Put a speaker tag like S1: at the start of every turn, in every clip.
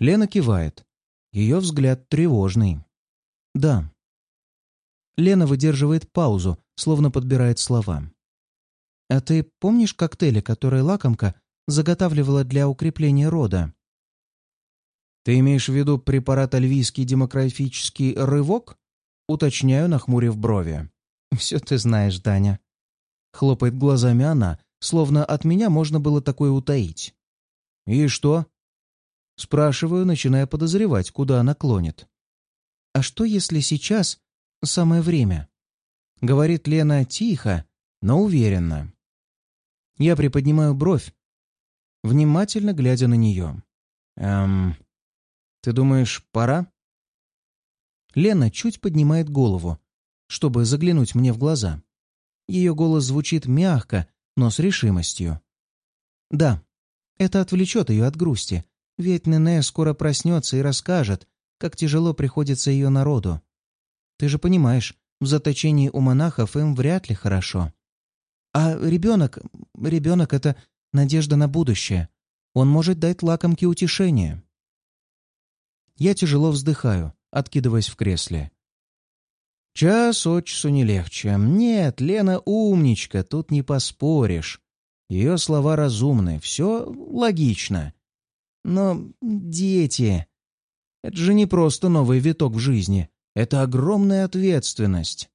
S1: Лена кивает. Ее взгляд тревожный. «Да». Лена выдерживает паузу, словно подбирает слова. «А ты помнишь коктейли, которые лакомка заготавливала для укрепления рода?» «Ты имеешь в виду препарат альвийский демографический рывок?» Уточняю, нахмурив брови. «Все ты знаешь, Даня». Хлопает глазами она, словно от меня можно было такое утаить. «И что?» Спрашиваю, начиная подозревать, куда она клонит. «А что, если сейчас самое время?» Говорит Лена тихо, но уверенно. Я приподнимаю бровь, внимательно глядя на нее. «Эм, ты думаешь, пора?» Лена чуть поднимает голову, чтобы заглянуть мне в глаза. Ее голос звучит мягко, но с решимостью. «Да, это отвлечет ее от грусти, ведь Нене скоро проснется и расскажет, как тяжело приходится ее народу. Ты же понимаешь, в заточении у монахов им вряд ли хорошо. А ребенок... Ребенок — это надежда на будущее. Он может дать лакомке утешение. Я тяжело вздыхаю, откидываясь в кресле. Час от часу не легче. Нет, Лена умничка, тут не поспоришь. Ее слова разумны, все логично. Но дети... Это же не просто новый виток в жизни. Это огромная ответственность.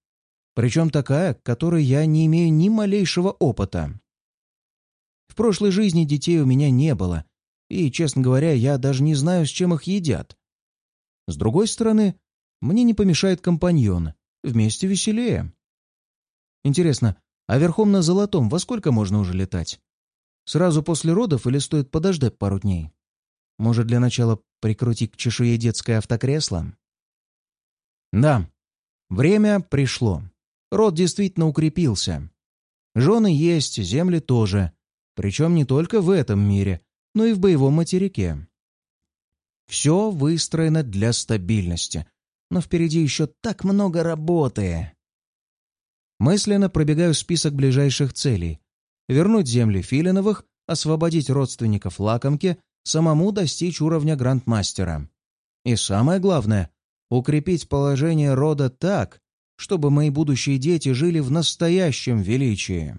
S1: Причем такая, к которой я не имею ни малейшего опыта. В прошлой жизни детей у меня не было, и, честно говоря, я даже не знаю, с чем их едят. С другой стороны, мне не помешает компаньон. Вместе веселее. Интересно, а верхом на золотом во сколько можно уже летать? Сразу после родов или стоит подождать пару дней? Может, для начала прикрутить к чешуе детское автокресло? Да, время пришло. Род действительно укрепился. Жены есть, земли тоже. Причем не только в этом мире, но и в боевом материке. Все выстроено для стабильности, но впереди еще так много работы. Мысленно пробегаю список ближайших целей. Вернуть земли Филиновых, освободить родственников лакомки, самому достичь уровня грандмастера. И самое главное — укрепить положение рода так, чтобы мои будущие дети жили в настоящем величии.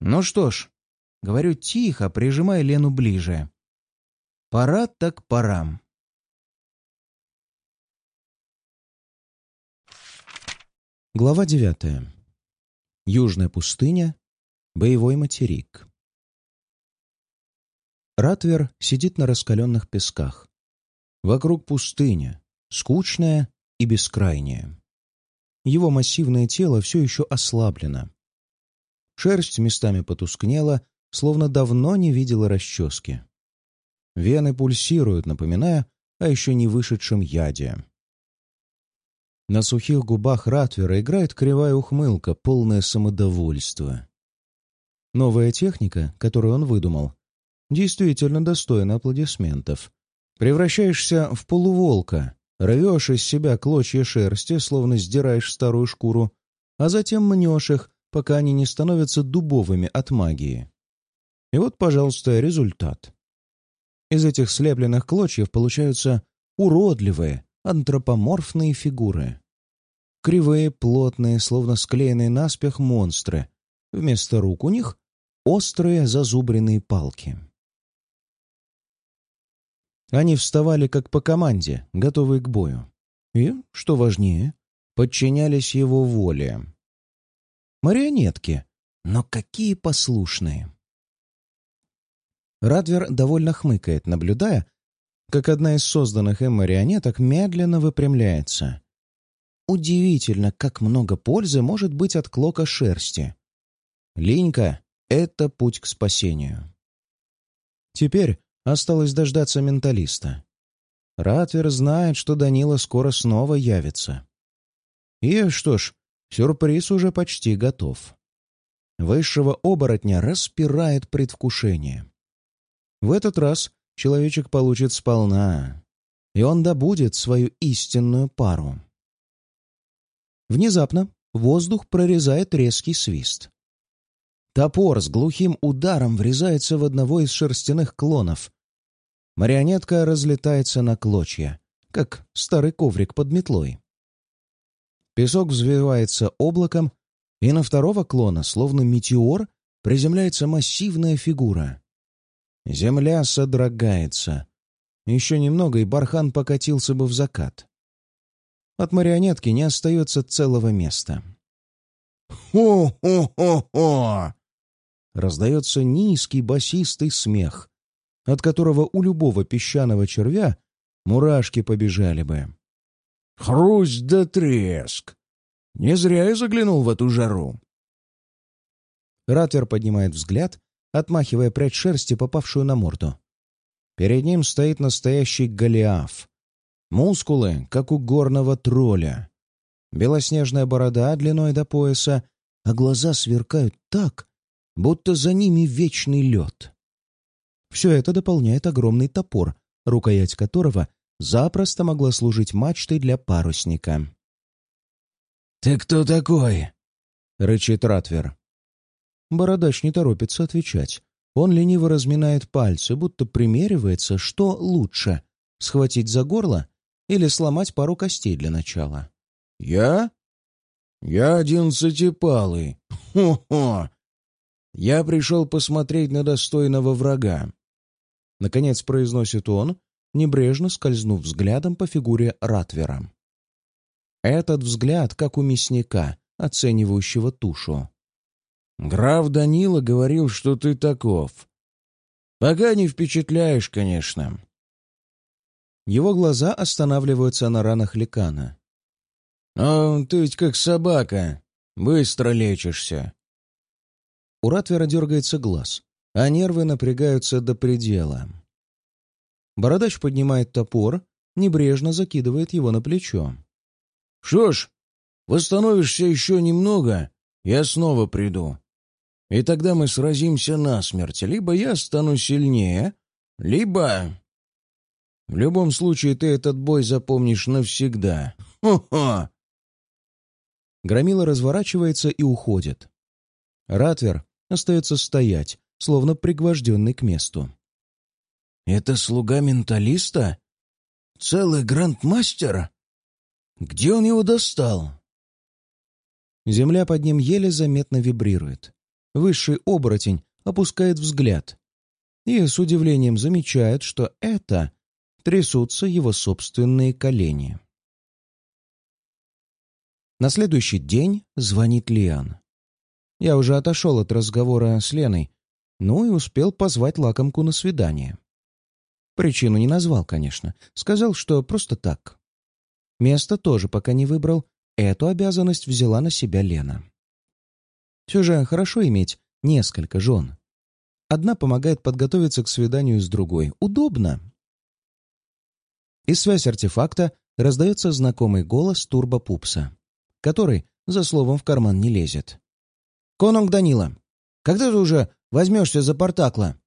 S1: Ну что ж, говорю тихо, прижимая Лену ближе. Пора так пора. Глава девятая. Южная пустыня. Боевой материк. Ратвер сидит на раскаленных песках. Вокруг пустыня, скучная и бескрайняя. Его массивное тело все еще ослаблено. Шерсть местами потускнела, словно давно не видела расчески. Вены пульсируют, напоминая о еще не вышедшем яде. На сухих губах Ратвера играет кривая ухмылка, полное самодовольство. Новая техника, которую он выдумал, действительно достойна аплодисментов. Превращаешься в полуволка, Рвешь из себя клочья шерсти, словно сдираешь старую шкуру, а затем мнешь их, пока они не становятся дубовыми от магии. И вот, пожалуйста, результат. Из этих слепленных клочьев получаются уродливые, антропоморфные фигуры. Кривые, плотные, словно склеенные наспех монстры. Вместо рук у них острые зазубренные палки. Они вставали как по команде, готовые к бою. И, что важнее, подчинялись его воле. Марионетки, но какие послушные. Радвер довольно хмыкает, наблюдая, как одна из созданных им марионеток медленно выпрямляется. Удивительно, как много пользы может быть от клока шерсти. Линька — это путь к спасению. Теперь Осталось дождаться менталиста. Ратвер знает, что Данила скоро снова явится. И что ж, сюрприз уже почти готов. Высшего оборотня распирает предвкушение. В этот раз человечек получит сполна, и он добудет свою истинную пару. Внезапно воздух прорезает резкий свист. Топор с глухим ударом врезается в одного из шерстяных клонов. Марионетка разлетается на клочья, как старый коврик под метлой. Песок взвивается облаком, и на второго клона, словно метеор, приземляется массивная фигура. Земля содрогается. Еще немного, и бархан покатился бы в закат. От марионетки не остается целого места. «Хо-хо-хо-хо!» Раздается низкий басистый смех, от которого у любого песчаного червя мурашки побежали бы. «Хрусть да треск! Не зря я заглянул в эту жару!» Ратвер поднимает взгляд, отмахивая прядь шерсти, попавшую на морду. Перед ним стоит настоящий Голиаф. Мускулы, как у горного тролля. Белоснежная борода длиной до пояса, а глаза сверкают так, будто за ними вечный лед. Все это дополняет огромный топор, рукоять которого запросто могла служить мачтой для парусника. «Ты кто такой?» — рычит Ратвер. Бородач не торопится отвечать. Он лениво разминает пальцы, будто примеривается, что лучше — схватить за горло или сломать пару костей для начала. «Я? Я одиннадцатипалый. Хо-хо! Я пришел посмотреть на достойного врага. Наконец произносит он, небрежно скользнув взглядом по фигуре Ратвера. Этот взгляд, как у мясника, оценивающего тушу. «Граф Данила говорил, что ты таков. Пока не впечатляешь, конечно». Его глаза останавливаются на ранах Ликана. «А ты ведь как собака. Быстро лечишься». У Ратвера дергается глаз а нервы напрягаются до предела. Бородач поднимает топор, небрежно закидывает его на плечо. «Что ж, восстановишься еще немного, я снова приду. И тогда мы сразимся насмерть. Либо я стану сильнее, либо... В любом случае ты этот бой запомнишь навсегда. Хо-хо!» Громила разворачивается и уходит. Ратвер остается стоять, словно пригвожденный к месту. «Это слуга менталиста? Целый грандмастер? Где он его достал?» Земля под ним еле заметно вибрирует. Высший оборотень опускает взгляд и с удивлением замечает, что это трясутся его собственные колени. На следующий день звонит Лиан. Я уже отошел от разговора с Леной ну и успел позвать лакомку на свидание. Причину не назвал, конечно. Сказал, что просто так. Место тоже пока не выбрал. Эту обязанность взяла на себя Лена. Все же хорошо иметь несколько жен. Одна помогает подготовиться к свиданию с другой. Удобно. И связь артефакта раздается знакомый голос турбопупса, который за словом в карман не лезет. «Конунг Данила, когда ты уже возьмешься за Портакла?»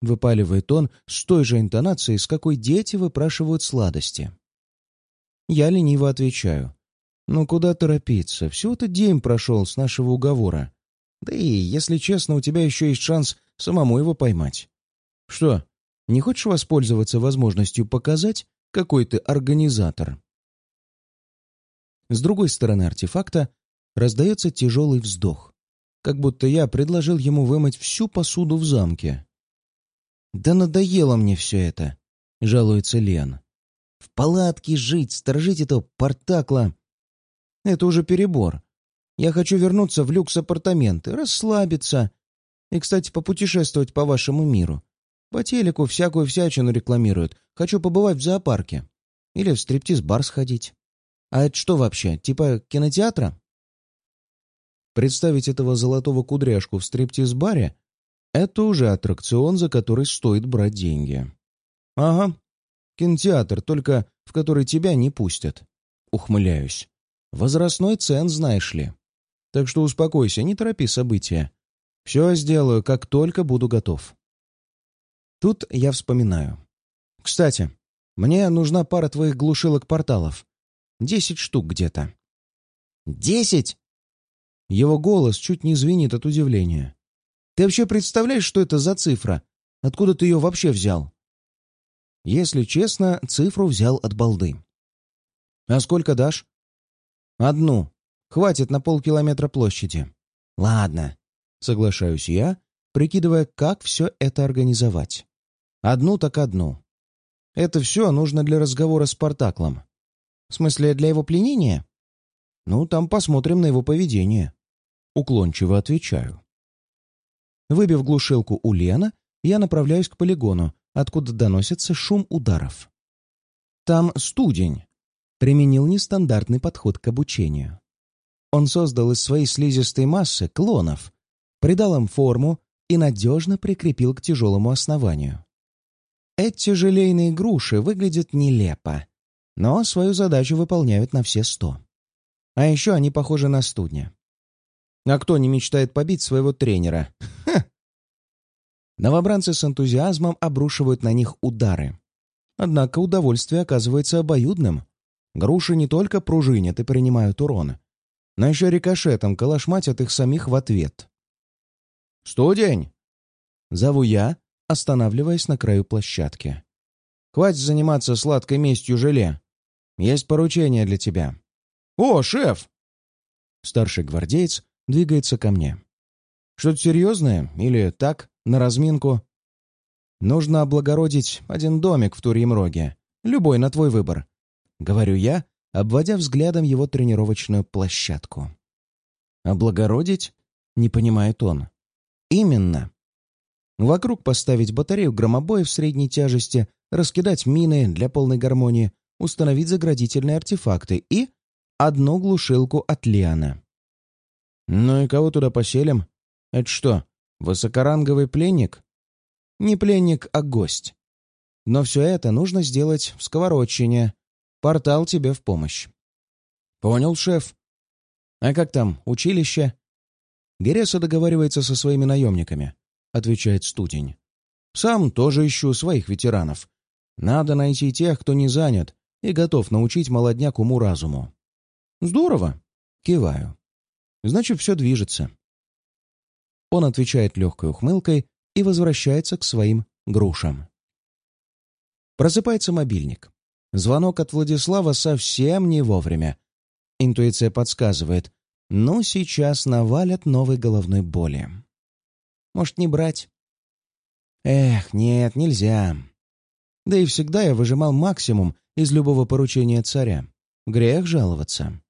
S1: Выпаливает он с той же интонацией, с какой дети выпрашивают сладости. Я лениво отвечаю. «Ну куда торопиться? Всего-то день прошел с нашего уговора. Да и, если честно, у тебя еще есть шанс самому его поймать. Что, не хочешь воспользоваться возможностью показать, какой ты организатор?» С другой стороны артефакта раздается тяжелый вздох как будто я предложил ему вымыть всю посуду в замке. «Да надоело мне все это», — жалуется Лен. «В палатке жить, сторожить этого портакла. Это уже перебор. Я хочу вернуться в люкс-апартаменты, расслабиться и, кстати, попутешествовать по вашему миру. По телеку всякую всячину рекламируют. Хочу побывать в зоопарке. Или в стриптиз-бар сходить. А это что вообще, типа кинотеатра?» Представить этого золотого кудряшку в стриптиз-баре — это уже аттракцион, за который стоит брать деньги. Ага, кинотеатр, только в который тебя не пустят. Ухмыляюсь. Возрастной цен, знаешь ли. Так что успокойся, не торопи события. Все сделаю, как только буду готов. Тут я вспоминаю. Кстати, мне нужна пара твоих глушилок-порталов. Десять штук где-то. «Десять?» Его голос чуть не звенит от удивления. «Ты вообще представляешь, что это за цифра? Откуда ты ее вообще взял?» Если честно, цифру взял от балды. «А сколько дашь?» «Одну. Хватит на полкилометра площади». «Ладно», — соглашаюсь я, прикидывая, как все это организовать. «Одну так одну. Это все нужно для разговора с Спартаклом. В смысле, для его пленения?» «Ну, там посмотрим на его поведение». Уклончиво отвечаю. Выбив глушилку у Лена, я направляюсь к полигону, откуда доносится шум ударов. Там студень. Применил нестандартный подход к обучению. Он создал из своей слизистой массы клонов, придал им форму и надежно прикрепил к тяжелому основанию. Эти желейные груши выглядят нелепо, но свою задачу выполняют на все сто. А еще они похожи на студня. А кто не мечтает побить своего тренера? Ха! Новобранцы с энтузиазмом обрушивают на них удары. Однако удовольствие оказывается обоюдным. Груши не только пружинят и принимают урон, но еще рикошетом калашматят их самих в ответ. «Студень!» Зову я, останавливаясь на краю площадки. «Хватит заниматься сладкой местью желе. Есть поручение для тебя». «О, шеф!» Старший гвардеец двигается ко мне. «Что-то серьезное? Или так, на разминку?» «Нужно облагородить один домик в Турьемроге. Любой на твой выбор», — говорю я, обводя взглядом его тренировочную площадку. «Облагородить?» — не понимает он. «Именно. Вокруг поставить батарею громобоев средней тяжести, раскидать мины для полной гармонии, установить заградительные артефакты и одну глушилку от Лиана. «Ну и кого туда поселим? Это что, высокоранговый пленник?» «Не пленник, а гость. Но все это нужно сделать в сковородчине. Портал тебе в помощь». «Понял, шеф. А как там, училище?» Гереса договаривается со своими наемниками, отвечает студень. «Сам тоже ищу своих ветеранов. Надо найти тех, кто не занят и готов научить молодняк уму-разуму». «Здорово!» — киваю. Значит, все движется. Он отвечает легкой ухмылкой и возвращается к своим грушам. Просыпается мобильник. Звонок от Владислава совсем не вовремя. Интуиция подсказывает. Ну, сейчас навалят новой головной боли. Может, не брать? Эх, нет, нельзя. Да и всегда я выжимал максимум из любого поручения царя. Грех жаловаться.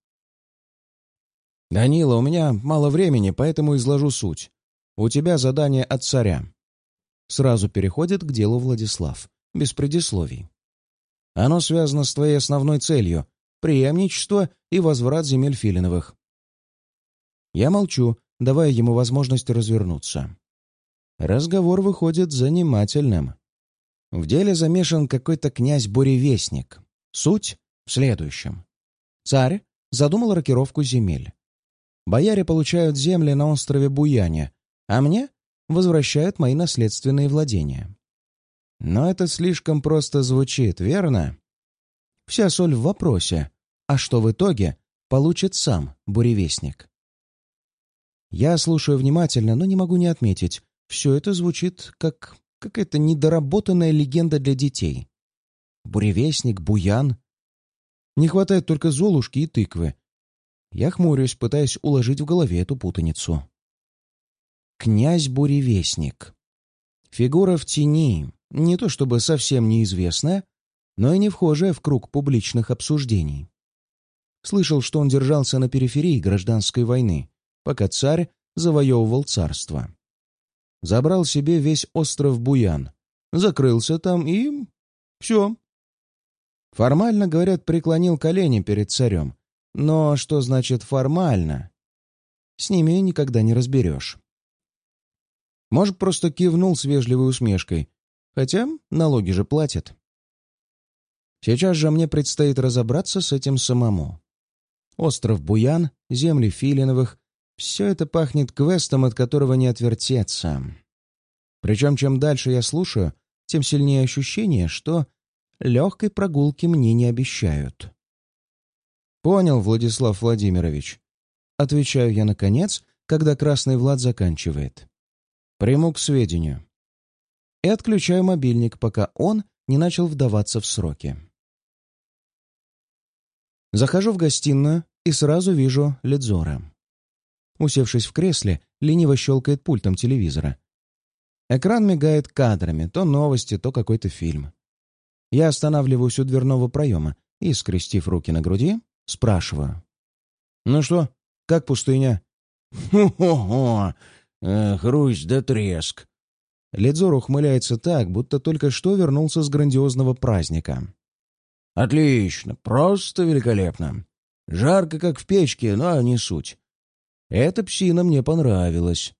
S1: «Данила, у меня мало времени, поэтому изложу суть. У тебя задание от царя». Сразу переходит к делу Владислав, без предисловий. Оно связано с твоей основной целью — преемничество и возврат земель Филиновых. Я молчу, давая ему возможность развернуться. Разговор выходит занимательным. В деле замешан какой-то князь-буревестник. Суть в следующем. Царь задумал рокировку земель. Бояре получают земли на острове Буяне, а мне возвращают мои наследственные владения. Но это слишком просто звучит, верно? Вся соль в вопросе, а что в итоге получит сам буревестник? Я слушаю внимательно, но не могу не отметить, все это звучит как какая-то недоработанная легенда для детей. Буревестник, буян. Не хватает только золушки и тыквы, я хмурюсь, пытаясь уложить в голове эту путаницу. Князь-буревестник. Фигура в тени, не то чтобы совсем неизвестная, но и не вхожая в круг публичных обсуждений. Слышал, что он держался на периферии гражданской войны, пока царь завоевывал царство. Забрал себе весь остров Буян, закрылся там и... все. Формально, говорят, преклонил колени перед царем, но что значит формально? С ними никогда не разберешь. Может, просто кивнул с вежливой усмешкой, хотя налоги же платят. Сейчас же мне предстоит разобраться с этим самому. Остров Буян, земли Филиновых — все это пахнет квестом, от которого не отвертеться. Причем, чем дальше я слушаю, тем сильнее ощущение, что легкой прогулки мне не обещают. «Понял, Владислав Владимирович». Отвечаю я наконец, когда Красный Влад заканчивает. «Приму к сведению». И отключаю мобильник, пока он не начал вдаваться в сроки. Захожу в гостиную и сразу вижу Ледзора. Усевшись в кресле, лениво щелкает пультом телевизора. Экран мигает кадрами, то новости, то какой-то фильм. Я останавливаюсь у дверного проема и, скрестив руки на груди, спрашиваю. «Ну что, как пустыня?»
S2: «Хо-хо-хо! Хрусть да треск!»
S1: Ледзор ухмыляется так, будто только что вернулся с грандиозного праздника.
S2: «Отлично! Просто великолепно! Жарко, как в печке, но не суть. Эта псина мне понравилась.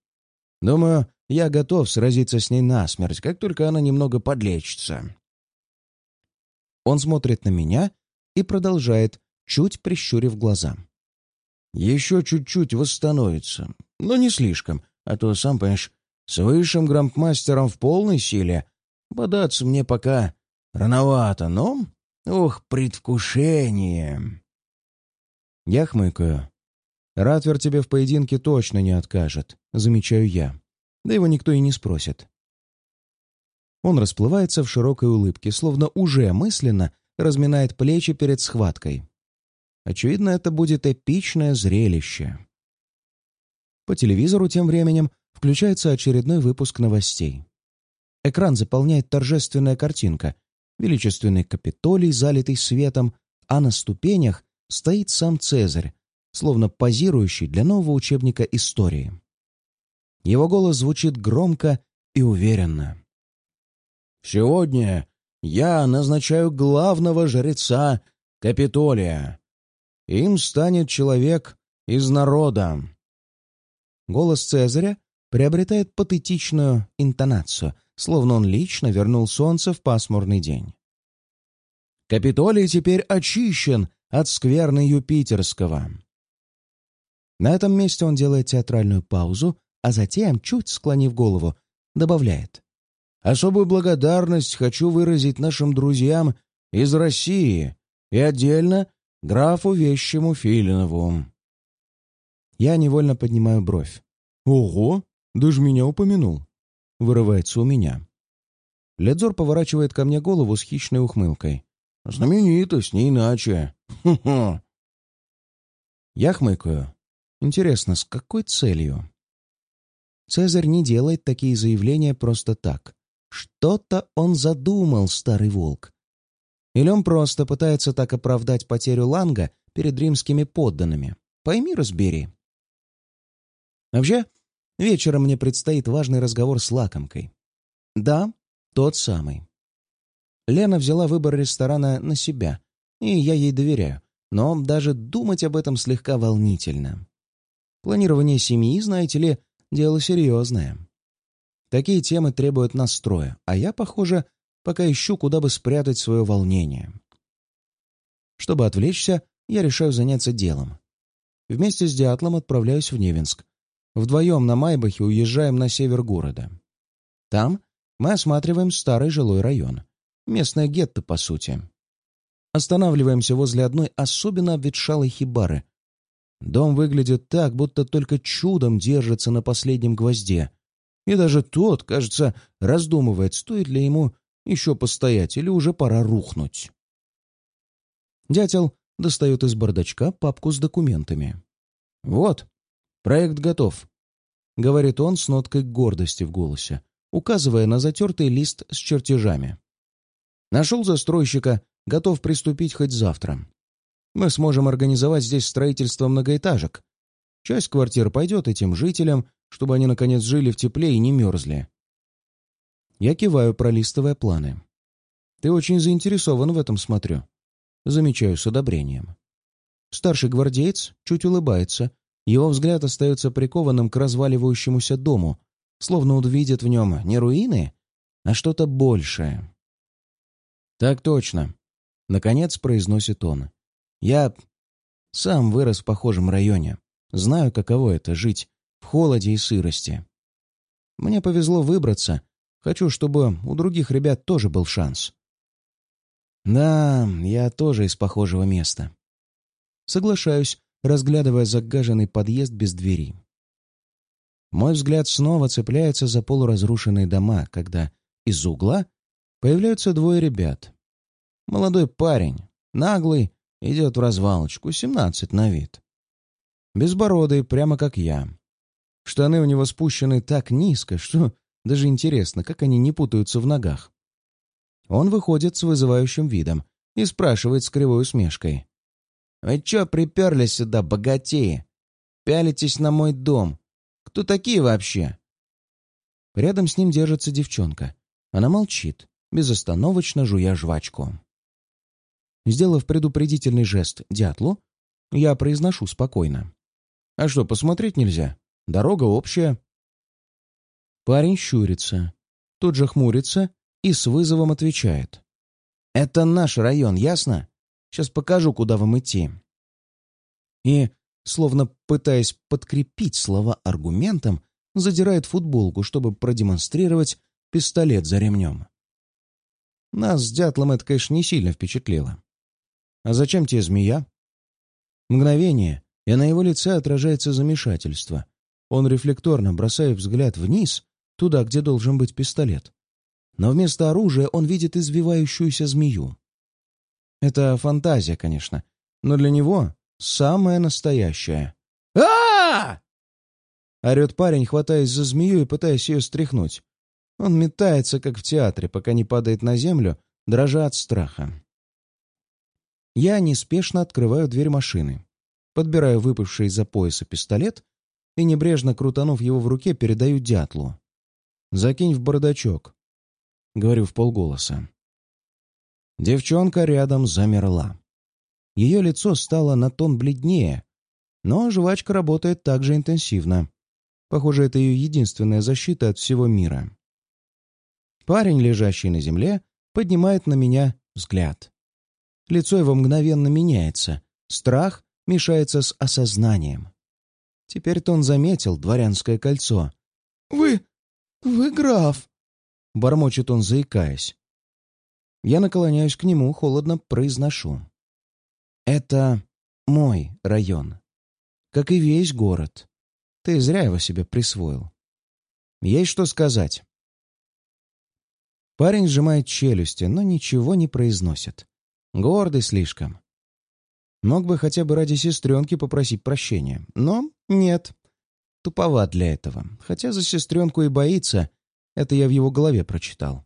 S2: Думаю, я готов сразиться с ней насмерть, как только она немного подлечится».
S1: Он смотрит на меня и продолжает, чуть прищурив глаза.
S2: «Еще чуть-чуть восстановится, но не слишком, а то, сам понимаешь, с высшим грампмастером в полной силе бодаться мне пока рановато, но... Ох, предвкушение!»
S1: Я хмыкаю. Ратвер тебе в поединке точно не откажет, замечаю я. Да его никто и не спросит. Он расплывается в широкой улыбке, словно уже мысленно разминает плечи перед схваткой. Очевидно, это будет эпичное зрелище. По телевизору тем временем включается очередной выпуск новостей. Экран заполняет торжественная картинка, величественный Капитолий, залитый светом, а на ступенях стоит сам Цезарь, словно позирующий для нового учебника истории. Его голос звучит громко и уверенно.
S2: «Сегодня я назначаю главного жреца Капитолия. Им станет человек из народа».
S1: Голос Цезаря приобретает патетичную интонацию, словно он лично вернул солнце в пасмурный день. Капитолий теперь очищен от скверны Юпитерского. На этом месте он делает театральную паузу, а затем, чуть склонив голову, добавляет.
S2: «Особую благодарность хочу выразить нашим друзьям из России и отдельно графу Вещему Филинову».
S1: Я невольно поднимаю бровь. «Ого! Даже меня упомянул!» Вырывается у меня. Ледзор поворачивает ко мне голову с хищной ухмылкой.
S2: «Знаменитость, не иначе! Ху-ху!»
S1: Я хмыкаю. Интересно, с какой целью? Цезарь не делает такие заявления просто так. Что-то он задумал, старый волк. Или он просто пытается так оправдать потерю Ланга перед римскими подданными. Пойми, разбери. Вообще, вечером мне предстоит важный разговор с лакомкой. Да, тот самый. Лена взяла выбор ресторана на себя, и я ей доверяю, но даже думать об этом слегка волнительно. Планирование семьи, знаете ли, дело серьезное. Такие темы требуют настроя, а я, похоже, пока ищу, куда бы спрятать свое волнение. Чтобы отвлечься, я решаю заняться делом. Вместе с Дятлом отправляюсь в Невинск. Вдвоем на Майбахе уезжаем на север города. Там мы осматриваем старый жилой район. Местное гетто, по сути. Останавливаемся возле одной особенно обветшалой хибары. Дом выглядит так, будто только чудом держится на последнем гвозде. И даже тот, кажется, раздумывает, стоит ли ему еще постоять или уже пора рухнуть. Дятел достает из бардачка папку с документами. «Вот, проект готов», — говорит он с ноткой гордости в голосе, указывая на затертый лист с чертежами. «Нашел застройщика, готов приступить хоть завтра. Мы сможем организовать здесь строительство многоэтажек. Часть квартир пойдет этим жителям, чтобы они, наконец, жили в тепле и не мерзли. Я киваю, пролистывая планы. Ты очень заинтересован в этом, смотрю. Замечаю с одобрением. Старший гвардеец чуть улыбается. Его взгляд остается прикованным к разваливающемуся дому, словно он видит в нем не руины, а что-то большее. «Так точно», — наконец произносит он. «Я сам вырос в похожем районе. Знаю, каково это — жить в холоде и сырости. Мне повезло выбраться. Хочу, чтобы у других ребят тоже был шанс. Да, я тоже из похожего места. Соглашаюсь, разглядывая загаженный подъезд без двери. Мой взгляд снова цепляется за полуразрушенные дома, когда из угла
S2: Появляются двое ребят. Молодой парень, наглый, идет в развалочку, семнадцать на вид. Безбородый, прямо как я. Штаны у него спущены так низко, что даже интересно, как они не путаются в ногах. Он выходит с вызывающим видом и спрашивает с кривой усмешкой. «Вы чё приперлись сюда, богатеи? Пялитесь на мой дом. Кто такие вообще?» Рядом с ним держится девчонка. Она молчит, безостановочно жуя жвачку. Сделав предупредительный жест дятлу, я произношу спокойно. «А что, посмотреть нельзя? Дорога общая». Парень щурится, тут же хмурится и с вызовом отвечает. «Это наш район, ясно? Сейчас покажу, куда вам идти». И, словно пытаясь подкрепить слова аргументом, задирает футболку, чтобы продемонстрировать пистолет за ремнем. Нас с дятлом это, конечно, не сильно впечатлило. «А зачем тебе змея?» Мгновение, и на его лице отражается замешательство. Он рефлекторно бросает взгляд вниз, туда, где должен быть пистолет. Но вместо оружия он видит извивающуюся змею. Это фантазия, конечно, но для него самая настоящая. а Орет парень, хватаясь за змею и пытаясь ее стряхнуть. Он метается, как в театре, пока не падает на землю, дрожа от страха. Я неспешно открываю дверь машины, подбираю выпавший из-за пояса пистолет и, небрежно крутанув его в руке, передаю дятлу. «Закинь в бардачок», — говорю в полголоса. Девчонка рядом замерла. Ее лицо стало на тон бледнее, но жвачка работает так же интенсивно. Похоже, это ее единственная защита от всего мира. Парень, лежащий на земле, поднимает на меня взгляд. Лицо его мгновенно меняется. Страх мешается с осознанием. Теперь-то он заметил дворянское кольцо. «Вы... вы граф!» — бормочет он, заикаясь. Я наклоняюсь к нему, холодно произношу. «Это мой район, как и весь город. Ты зря его себе присвоил. Есть что сказать?» Парень сжимает челюсти, но ничего не произносит. Гордый слишком. Мог бы хотя бы ради сестренки попросить прощения, но нет. Туповат для этого. Хотя за сестренку и боится, это я в его голове прочитал.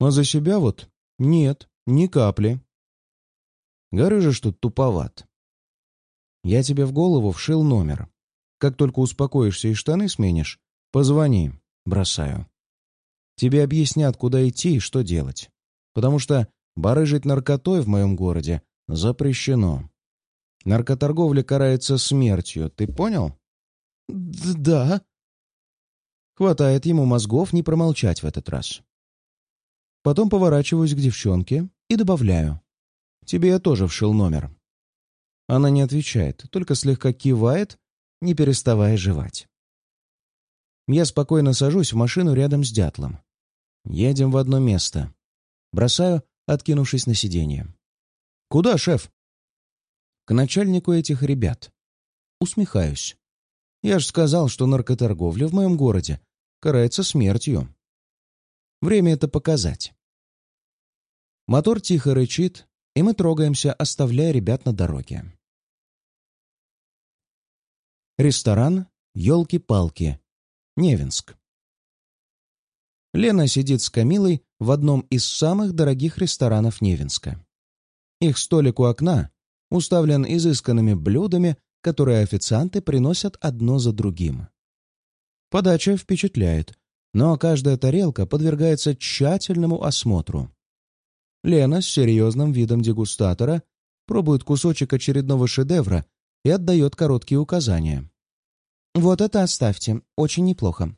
S2: А за себя вот нет, ни капли. Говорю же, что туповат. Я тебе в голову вшил номер. Как только успокоишься и штаны сменишь, позвони, бросаю. Тебе объяснят, куда идти и что делать. Потому что барыжить наркотой в моем городе запрещено. Наркоторговля карается смертью, ты понял? Да. Хватает ему мозгов не промолчать в этот раз. Потом поворачиваюсь к девчонке и добавляю. Тебе я тоже вшил номер. Она не отвечает, только слегка кивает, не переставая жевать. Я спокойно сажусь в машину рядом с дятлом. Едем в одно место. Бросаю, откинувшись на сиденье. «Куда, шеф?» «К начальнику этих ребят». Усмехаюсь. «Я ж сказал, что наркоторговля в моем городе карается смертью. Время это показать». Мотор тихо рычит, и мы трогаемся, оставляя ребят на дороге. Ресторан «Елки-палки», Невинск. Лена сидит с Камилой в одном из самых дорогих ресторанов Невинска. Их столик у окна уставлен изысканными блюдами, которые официанты приносят одно за другим. Подача впечатляет, но каждая тарелка подвергается тщательному осмотру. Лена с серьезным видом дегустатора пробует кусочек очередного шедевра и отдает короткие указания. «Вот это оставьте, очень неплохо.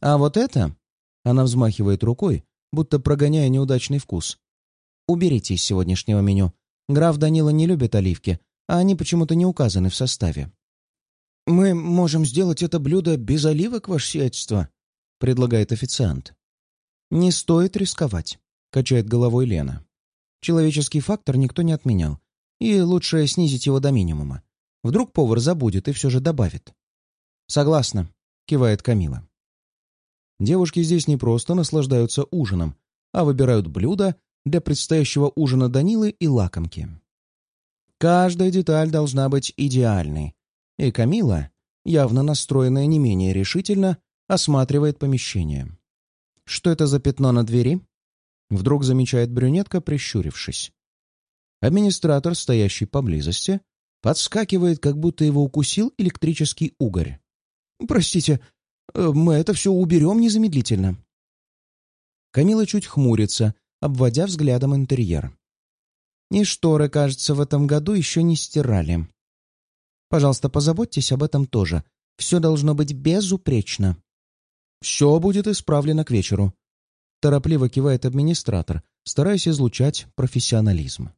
S2: А вот это...» Она взмахивает рукой, будто прогоняя неудачный вкус. «Уберите из сегодняшнего меню. Граф Данила не любит оливки, а они почему-то не указаны в составе». «Мы можем сделать это блюдо без оливок, ваше сиятельство», — предлагает официант. «Не стоит рисковать», — качает головой Лена. «Человеческий фактор никто не отменял, и лучше снизить его до минимума. Вдруг повар забудет и все же добавит». «Согласна», — кивает Камила. Девушки здесь не просто наслаждаются ужином,
S1: а выбирают блюда для предстоящего ужина Данилы и лакомки. Каждая деталь должна быть идеальной, и Камила, явно настроенная не менее решительно, осматривает помещение. «Что это за пятно на двери?» Вдруг замечает брюнетка, прищурившись. Администратор, стоящий поблизости, подскакивает, как будто его укусил электрический угорь. «Простите, э, мы это все уберем незамедлительно». Камила чуть хмурится, обводя взглядом интерьер. И шторы, кажется, в этом году еще не стирали. Пожалуйста, позаботьтесь об этом тоже. Все должно быть безупречно. Все будет исправлено к вечеру. Торопливо кивает администратор, стараясь излучать профессионализм.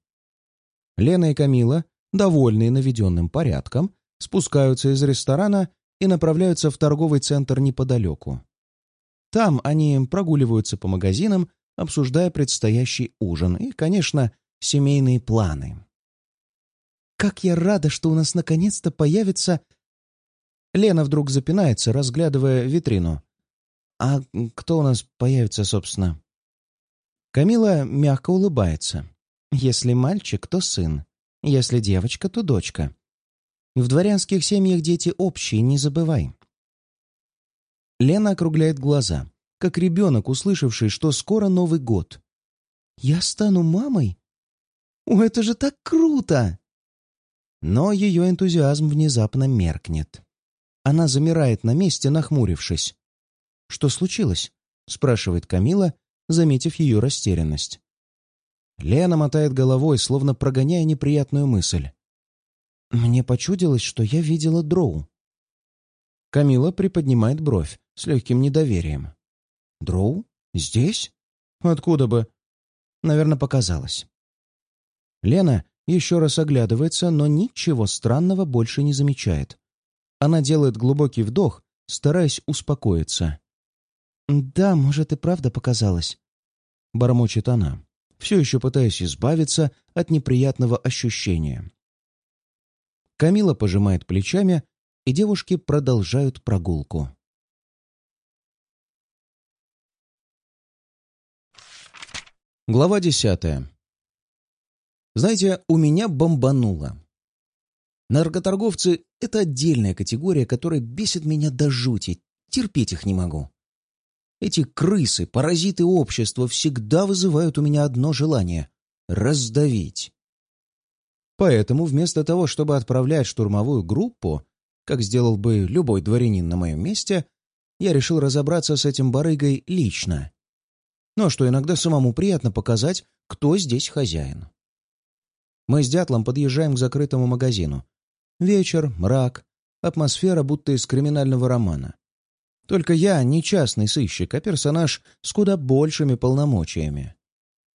S1: Лена и Камила, довольные наведенным порядком, спускаются из ресторана и направляются в торговый центр неподалеку. Там они прогуливаются по магазинам, обсуждая предстоящий ужин и, конечно, семейные планы. «Как я рада, что у нас наконец-то появится...» Лена вдруг запинается, разглядывая витрину. «А кто у нас появится, собственно?» Камила мягко улыбается. «Если мальчик, то сын. Если девочка, то дочка. В дворянских семьях дети общие, не забывай». Лена округляет глаза, как ребенок, услышавший, что скоро Новый год. «Я стану мамой? О, это же так круто!» Но ее энтузиазм внезапно меркнет. Она замирает на месте, нахмурившись. «Что случилось?» — спрашивает Камила, заметив ее растерянность. Лена мотает головой, словно прогоняя неприятную мысль. «Мне почудилось, что я видела дроу». Камила приподнимает бровь с легким недоверием. «Дроу? Здесь? Откуда бы?» Наверное, показалось. Лена еще раз оглядывается, но ничего странного больше не замечает. Она делает глубокий вдох, стараясь успокоиться. «Да, может, и правда показалось», — бормочет она, все еще пытаясь избавиться от неприятного ощущения. Камила пожимает плечами, и девушки продолжают прогулку. Глава десятая. Знаете, у меня бомбануло. Наркоторговцы — это отдельная категория, которая бесит меня до жути. Терпеть их не могу. Эти крысы, паразиты общества всегда вызывают у меня одно желание — раздавить. Поэтому вместо того, чтобы отправлять штурмовую группу, как сделал бы любой дворянин на моем месте, я решил разобраться с этим барыгой лично но что иногда самому приятно показать, кто здесь хозяин. Мы с дятлом подъезжаем к закрытому магазину. Вечер, мрак, атмосфера будто из криминального романа. Только я не частный сыщик, а персонаж с куда большими полномочиями.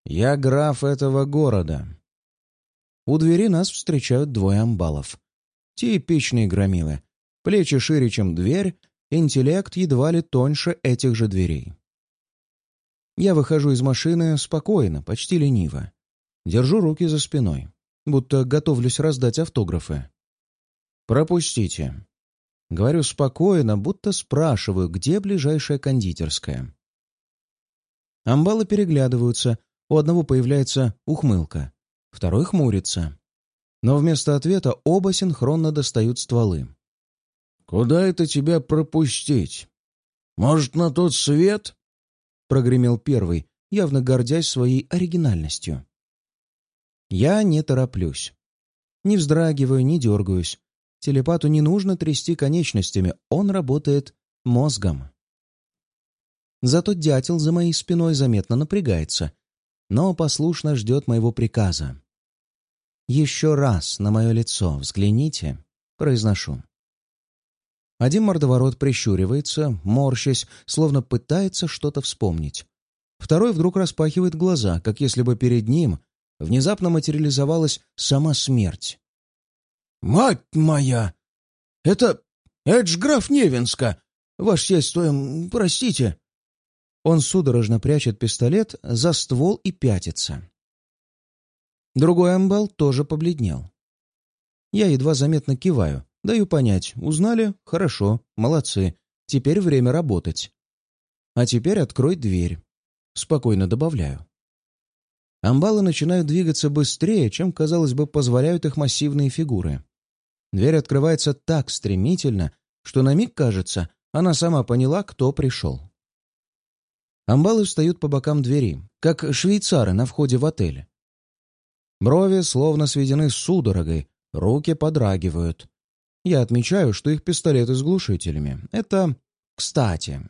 S1: Я граф этого города. У двери нас встречают двое амбалов. Типичные громилы. Плечи шире, чем дверь, интеллект едва ли тоньше этих же дверей. Я выхожу из машины спокойно, почти лениво. Держу руки за спиной, будто готовлюсь раздать автографы. «Пропустите». Говорю спокойно, будто спрашиваю, где ближайшая кондитерская. Амбалы переглядываются, у одного появляется ухмылка, второй хмурится. Но вместо ответа оба синхронно достают стволы.
S2: «Куда это тебя пропустить? Может, на тот свет?» прогремел первый, явно гордясь своей оригинальностью. Я не тороплюсь. Не вздрагиваю, не дергаюсь. Телепату не нужно трясти конечностями, он работает мозгом. Зато дятел за моей спиной заметно напрягается, но послушно ждет моего приказа. «Еще раз на мое лицо взгляните», — произношу. Один мордоворот прищуривается, морщась, словно пытается что-то вспомнить. Второй вдруг распахивает глаза, как если бы перед ним внезапно материализовалась сама смерть. «Мать моя! Это... это граф Невинска! Ваше сельство, простите!»
S1: Он судорожно прячет пистолет за ствол и пятится. Другой амбал тоже побледнел. Я едва заметно киваю, Даю понять, узнали? Хорошо, молодцы. Теперь время работать. А теперь открой дверь.
S2: спокойно добавляю. Амбалы начинают двигаться быстрее, чем, казалось бы, позволяют их массивные фигуры. Дверь открывается так стремительно, что на миг кажется, она сама поняла, кто пришел. Амбалы встают по бокам двери, как швейцары на входе в отель. Брови словно сведены судорогой, руки подрагивают. Я отмечаю, что их пистолеты с глушителями. Это кстати.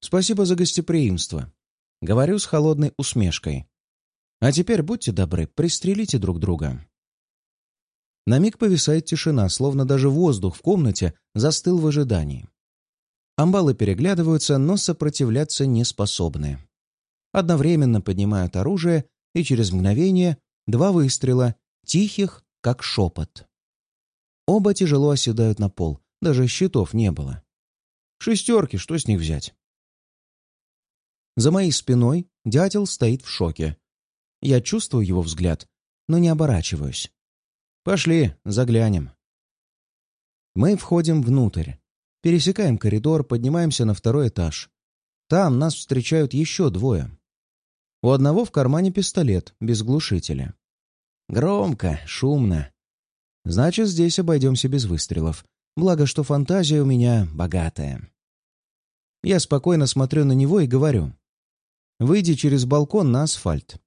S2: Спасибо за гостеприимство. Говорю с холодной усмешкой. А теперь будьте добры, пристрелите друг друга. На миг повисает тишина, словно даже воздух в комнате застыл в ожидании. Амбалы переглядываются, но сопротивляться не способны. Одновременно поднимают оружие, и через мгновение два выстрела, тихих, как шепот. Оба тяжело оседают на пол, даже щитов не было. Шестерки, что с них взять? За моей спиной дятел стоит в шоке. Я чувствую его взгляд, но не оборачиваюсь. Пошли, заглянем. Мы входим внутрь. Пересекаем коридор, поднимаемся на второй этаж. Там нас встречают еще двое. У одного в кармане пистолет, без глушителя. Громко, шумно. Значит, здесь обойдемся без выстрелов. Благо, что фантазия у меня богатая. Я спокойно смотрю на него и говорю. «Выйди через балкон на асфальт».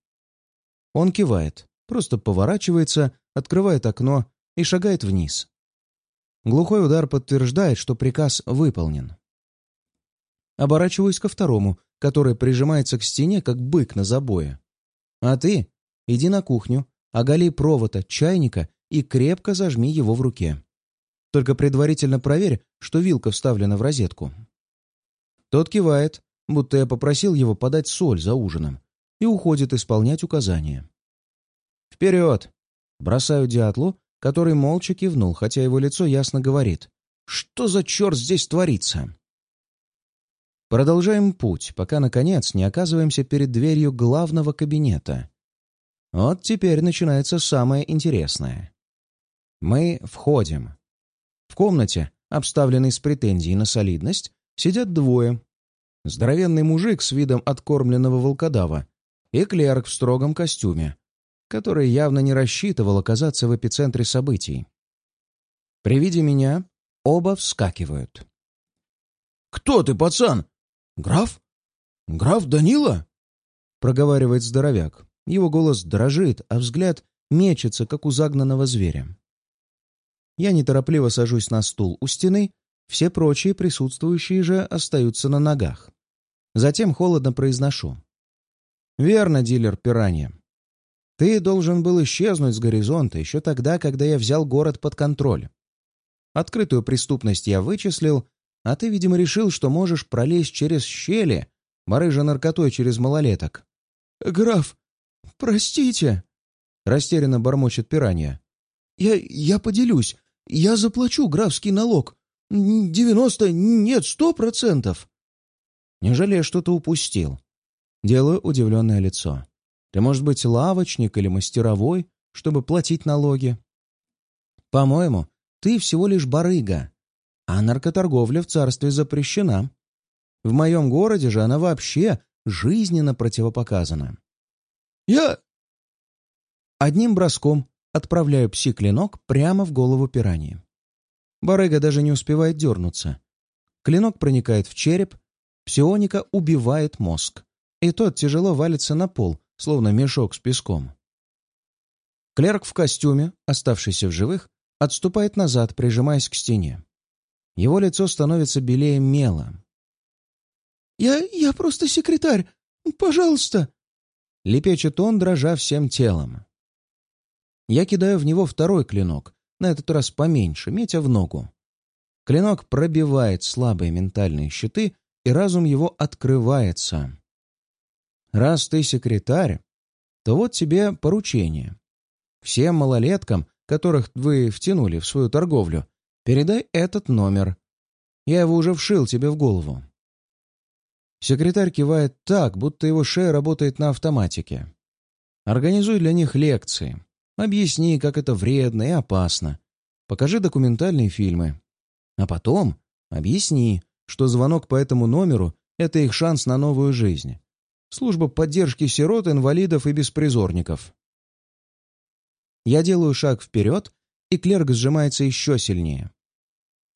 S2: Он кивает, просто поворачивается, открывает окно и шагает вниз. Глухой удар подтверждает, что приказ выполнен. Оборачиваюсь ко второму, который прижимается к стене, как бык на забое. А ты иди на кухню, оголи провод от чайника и крепко зажми его в руке. Только предварительно проверь, что вилка вставлена в розетку. Тот кивает, будто я попросил его подать соль за ужином, и уходит исполнять указания. «Вперед!» Бросаю дятлу, который молча кивнул, хотя его лицо ясно говорит. «Что за черт здесь творится?» Продолжаем путь, пока, наконец, не оказываемся перед дверью главного кабинета. Вот теперь начинается самое интересное. Мы входим. В комнате, обставленной с претензией на солидность, сидят двое. Здоровенный мужик с видом откормленного волкодава и клерк в строгом костюме, который явно не рассчитывал оказаться в эпицентре событий. При виде меня оба вскакивают.
S3: «Кто ты, пацан? Граф? Граф Данила?»
S1: — проговаривает здоровяк. Его голос дрожит, а взгляд мечется, как у загнанного зверя. Я неторопливо сажусь на стул у стены, все прочие присутствующие же остаются на ногах. Затем холодно произношу. «Верно, дилер пиранья. Ты должен был исчезнуть с горизонта еще тогда, когда я взял город под контроль. Открытую преступность я вычислил, а ты, видимо, решил, что можешь пролезть через щели, барыжа наркотой через малолеток.
S3: «Граф, простите!» — растерянно бормочет пиранья. «Я... я поделюсь. Я заплачу графский налог. Девяносто... нет, сто процентов!»
S1: Неужели я что-то упустил? Делаю удивленное лицо. Ты, может быть, лавочник или мастеровой, чтобы платить налоги? По-моему, ты всего лишь барыга, а наркоторговля в царстве запрещена. В моем городе же она вообще жизненно противопоказана.
S3: Я...
S1: Одним броском отправляю пси-клинок прямо в голову пираньи. Барыга даже не успевает дернуться. Клинок проникает в череп, псионика убивает мозг, и тот тяжело валится на пол, словно мешок с песком. Клерк в костюме, оставшийся в живых, отступает назад, прижимаясь к стене. Его лицо становится белее мела.
S3: «Я... я просто секретарь. Пожалуйста!»
S1: Лепечет он, дрожа всем телом. Я кидаю в него второй клинок, на этот раз поменьше, метя в ногу. Клинок пробивает слабые ментальные щиты, и разум его открывается. Раз ты секретарь, то вот тебе поручение. Всем малолеткам, которых вы втянули в свою торговлю, передай этот номер. Я его уже вшил тебе в голову. Секретарь кивает так, будто его шея работает на автоматике. Организуй для них лекции. Объясни, как это вредно и опасно. Покажи документальные фильмы. А потом объясни, что звонок по этому номеру — это их шанс на новую жизнь
S2: Служба поддержки сирот, инвалидов и беспризорников. Я делаю шаг вперед, и клерк сжимается еще сильнее.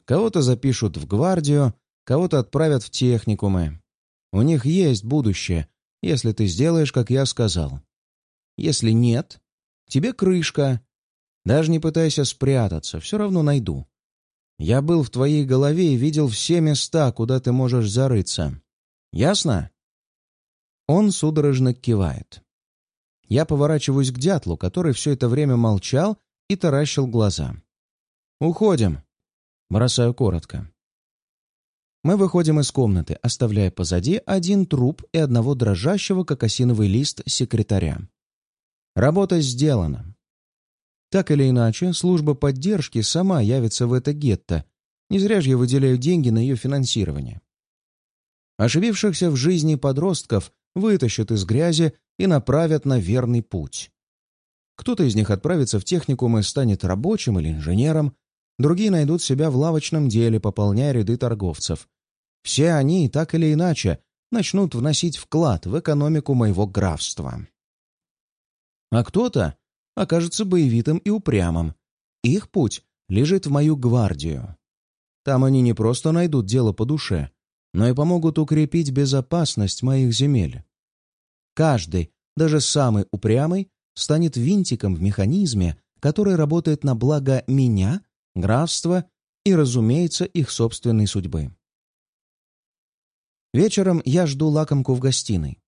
S2: Кого-то запишут в гвардию, кого-то отправят в техникумы. У них есть будущее, если ты сделаешь, как я сказал. Если нет, тебе крышка. Даже не пытайся спрятаться, все равно найду. Я был в твоей голове и видел все места, куда ты можешь зарыться. Ясно?» Он судорожно кивает. Я поворачиваюсь к дятлу, который все это время молчал и таращил глаза. «Уходим!» Бросаю коротко. Мы выходим из комнаты, оставляя позади один труп и одного дрожащего, как осиновый лист, секретаря. Работа сделана. Так или иначе, служба поддержки сама явится в это гетто. Не зря же я выделяю деньги на ее финансирование. Ошибившихся в жизни подростков вытащат из грязи и направят на верный путь. Кто-то из них отправится в техникум и станет рабочим или инженером, другие найдут себя в лавочном деле, пополняя ряды торговцев. Все они, так или иначе, начнут вносить вклад в экономику моего графства. А кто-то окажется боевитым и упрямым. Их путь лежит в мою гвардию. Там они не просто найдут дело по душе, но и помогут укрепить безопасность моих земель. Каждый, даже самый упрямый, станет винтиком в механизме, который работает на благо меня, графства и, разумеется, их собственной судьбы. Вечером я жду лакомку в гостиной.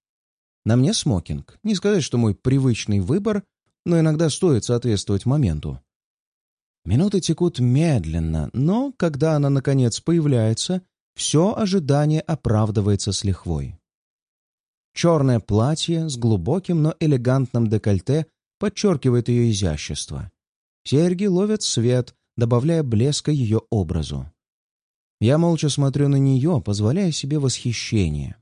S2: На мне смокинг. Не сказать, что мой привычный выбор, но иногда стоит соответствовать моменту. Минуты текут медленно, но когда она, наконец, появляется, все ожидание оправдывается с лихвой. Черное платье с глубоким, но элегантным декольте подчеркивает ее изящество. Серьги ловят свет, добавляя блеска ее образу. Я молча смотрю на нее, позволяя себе восхищение.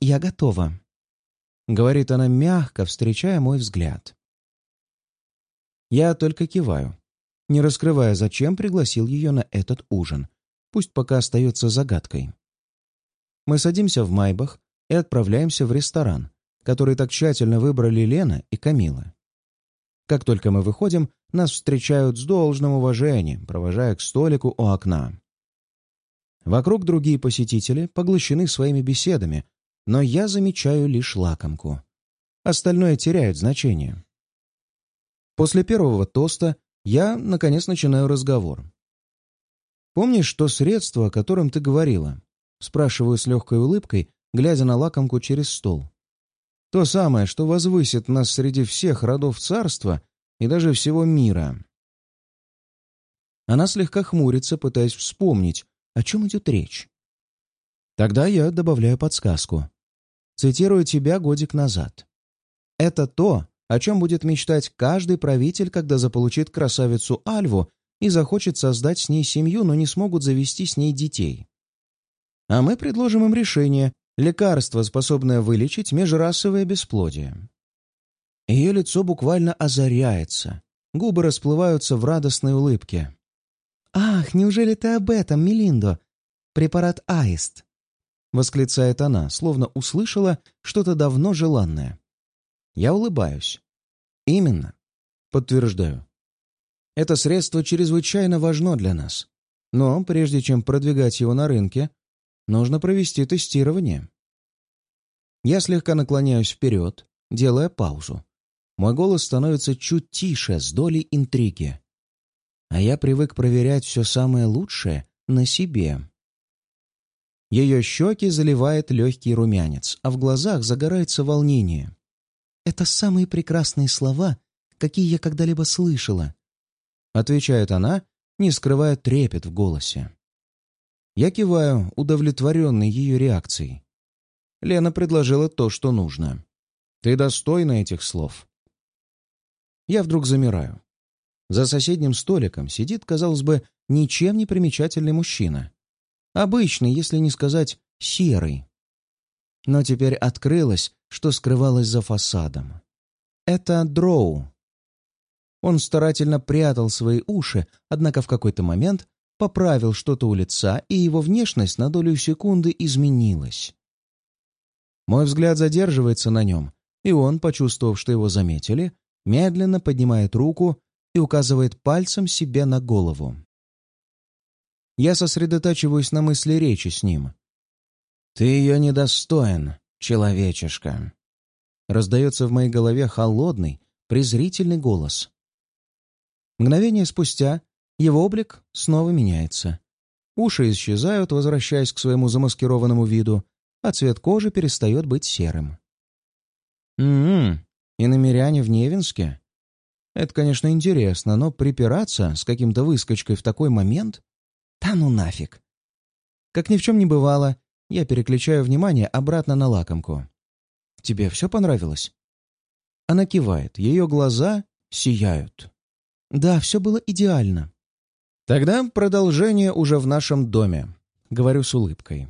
S2: «Я готова», — говорит она мягко, встречая мой взгляд. Я только киваю, не раскрывая, зачем пригласил ее на этот ужин, пусть пока остается загадкой. Мы садимся в Майбах и отправляемся в ресторан, который так тщательно выбрали Лена и Камила. Как только мы выходим, нас встречают с должным уважением, провожая к столику у окна. Вокруг другие посетители поглощены своими беседами, но я замечаю лишь лакомку. Остальное теряет значение. После первого тоста я, наконец, начинаю разговор. «Помнишь то средство, о котором ты говорила?» Спрашиваю с легкой улыбкой, глядя на лакомку через стол. «То самое, что возвысит нас среди всех родов царства и даже всего мира». Она слегка хмурится, пытаясь вспомнить, о чем идет речь. Тогда я добавляю подсказку. Цитирую тебя годик назад. «Это то, о чем будет мечтать каждый правитель, когда заполучит красавицу Альву и захочет создать с ней семью, но не смогут завести с ней детей. А мы предложим им решение – лекарство, способное вылечить межрасовое бесплодие. Ее лицо буквально озаряется, губы расплываются в радостной улыбке. «Ах, неужели ты об этом, Мелиндо? Препарат Аист!» — восклицает она, словно услышала что-то давно желанное. Я улыбаюсь. «Именно», — подтверждаю. Это средство чрезвычайно важно для нас. Но прежде чем продвигать его на рынке, нужно провести тестирование. Я слегка наклоняюсь вперед, делая паузу. Мой голос становится чуть тише, с долей интриги. А я привык проверять все самое лучшее на себе. Ее щеки заливает легкий румянец, а в глазах загорается волнение. Это самые прекрасные слова, какие я когда-либо слышала, — отвечает она, не скрывая трепет в голосе. Я киваю, удовлетворенный ее реакцией. Лена предложила то, что нужно. Ты достойна этих слов. Я вдруг замираю. За соседним столиком сидит, казалось бы, ничем не примечательный мужчина. Обычный, если не сказать серый. Но теперь открылось, что скрывалось за фасадом. Это Дроу, он старательно прятал свои уши, однако в какой-то момент поправил что-то у лица, и его внешность на долю секунды изменилась.
S1: Мой взгляд задерживается на нем, и он, почувствовав, что его заметили, медленно поднимает руку и указывает пальцем себе на голову. Я сосредотачиваюсь на мысли речи с ним. «Ты ее недостоин, человечишка!» Раздается в моей голове холодный, презрительный голос. Мгновение спустя его облик снова меняется. Уши исчезают, возвращаясь к своему замаскированному виду, а цвет кожи перестает быть серым. «М-м, и намеряне в Невинске?» Это, конечно, интересно, но припираться с каким-то выскочкой в такой момент? Да ну нафиг. Как ни в чем не бывало, я переключаю внимание обратно на лакомку. «Тебе все понравилось?» Она кивает, ее глаза сияют. «Да, все было идеально». «Тогда продолжение уже в нашем доме», — говорю с улыбкой.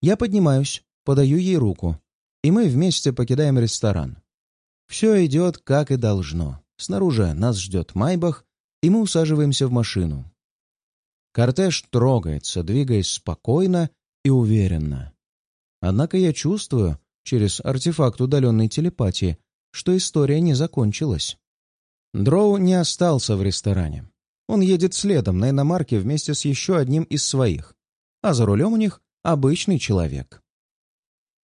S1: Я поднимаюсь, подаю ей руку, и мы вместе покидаем ресторан. Все идет, как и должно. Снаружи нас ждет Майбах, и мы усаживаемся в машину. Кортеж трогается, двигаясь спокойно и уверенно. Однако я чувствую, через артефакт удаленной телепатии, что история не закончилась. Дроу не остался в ресторане. Он едет следом на иномарке вместе с еще одним из своих, а за рулем у них обычный человек.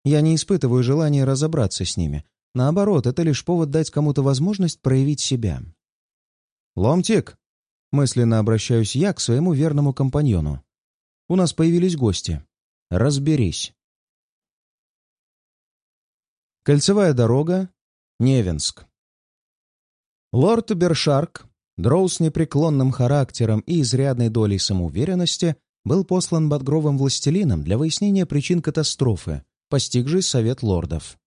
S1: Я не испытываю желания разобраться с ними, Наоборот, это лишь повод дать кому-то возможность проявить себя. «Ломтик!» — мысленно обращаюсь я к своему верному компаньону. «У нас появились гости. Разберись». Кольцевая дорога, Невинск. Лорд Бершарк, дроу с непреклонным характером и изрядной долей самоуверенности, был послан Батгровым властелином для выяснения причин катастрофы, постигшей Совет лордов.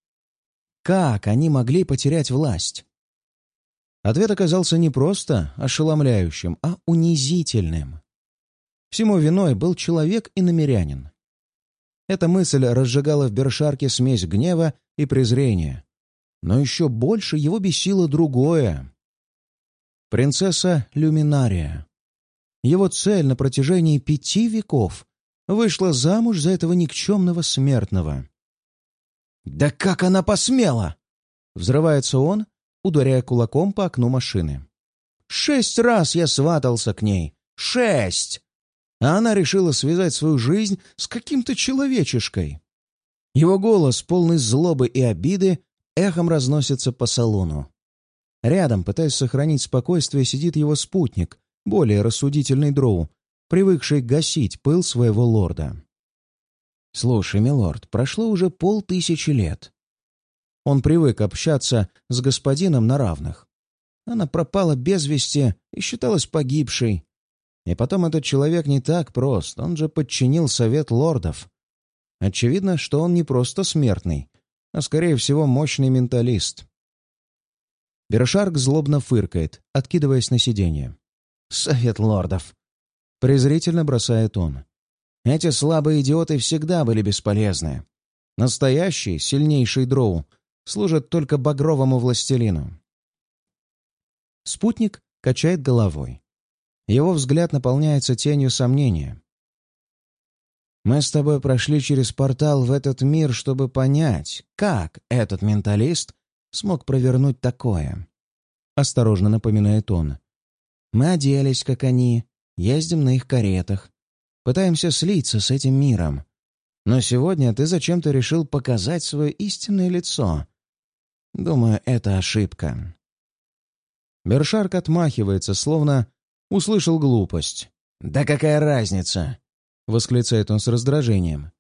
S1: Как они могли потерять власть? Ответ оказался не просто ошеломляющим, а унизительным. Всему виной был человек и намерянин. Эта мысль разжигала в Бершарке смесь гнева и презрения. Но еще больше его бесило другое. Принцесса Люминария. Его цель на протяжении пяти веков вышла замуж за этого никчемного смертного. «Да как она посмела!» Взрывается он, ударяя кулаком по окну машины. «Шесть раз я сватался к ней! Шесть!» А она решила связать свою жизнь с каким-то человечешкой. Его голос, полный злобы и обиды, эхом разносится по салону. Рядом, пытаясь сохранить спокойствие, сидит его спутник, более рассудительный дроу, привыкший гасить пыл своего лорда. «Слушай, милорд, прошло уже полтысячи лет». Он привык общаться с господином на равных. Она пропала без вести и считалась погибшей. И потом этот человек не так прост, он же подчинил совет лордов. Очевидно, что он не просто смертный, а, скорее всего, мощный менталист. Бершарк злобно фыркает, откидываясь на сиденье. «Совет лордов!» Презрительно бросает он. Эти слабые идиоты всегда были бесполезны. Настоящий, сильнейший дроу служит только багровому властелину. Спутник качает головой. Его взгляд наполняется тенью сомнения. «Мы с тобой прошли через портал в этот мир, чтобы понять, как этот менталист смог провернуть такое», — осторожно напоминает он. «Мы оделись, как они, ездим на их каретах, Пытаемся слиться с этим миром. Но сегодня ты зачем-то решил показать свое истинное лицо. Думаю, это ошибка. Бершарк отмахивается, словно услышал глупость. «Да какая разница?» — восклицает он с раздражением.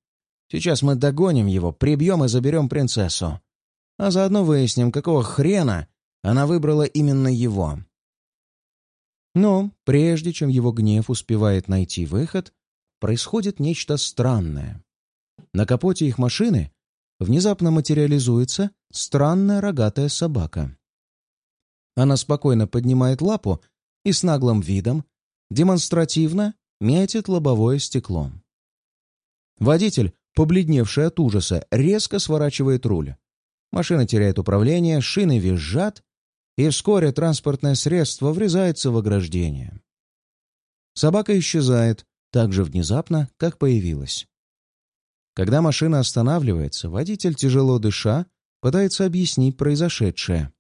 S1: «Сейчас мы догоним его, прибьем и заберем принцессу. А заодно выясним, какого хрена она выбрала именно его». Но прежде чем его гнев успевает найти выход, происходит нечто странное. На капоте их машины внезапно материализуется странная рогатая собака. Она спокойно поднимает лапу и с наглым видом демонстративно метит лобовое стекло. Водитель, побледневший от ужаса, резко сворачивает руль. Машина теряет управление, шины визжат, и вскоре транспортное средство врезается в ограждение. Собака исчезает, так же внезапно, как появилась. Когда машина останавливается, водитель, тяжело дыша, пытается объяснить произошедшее.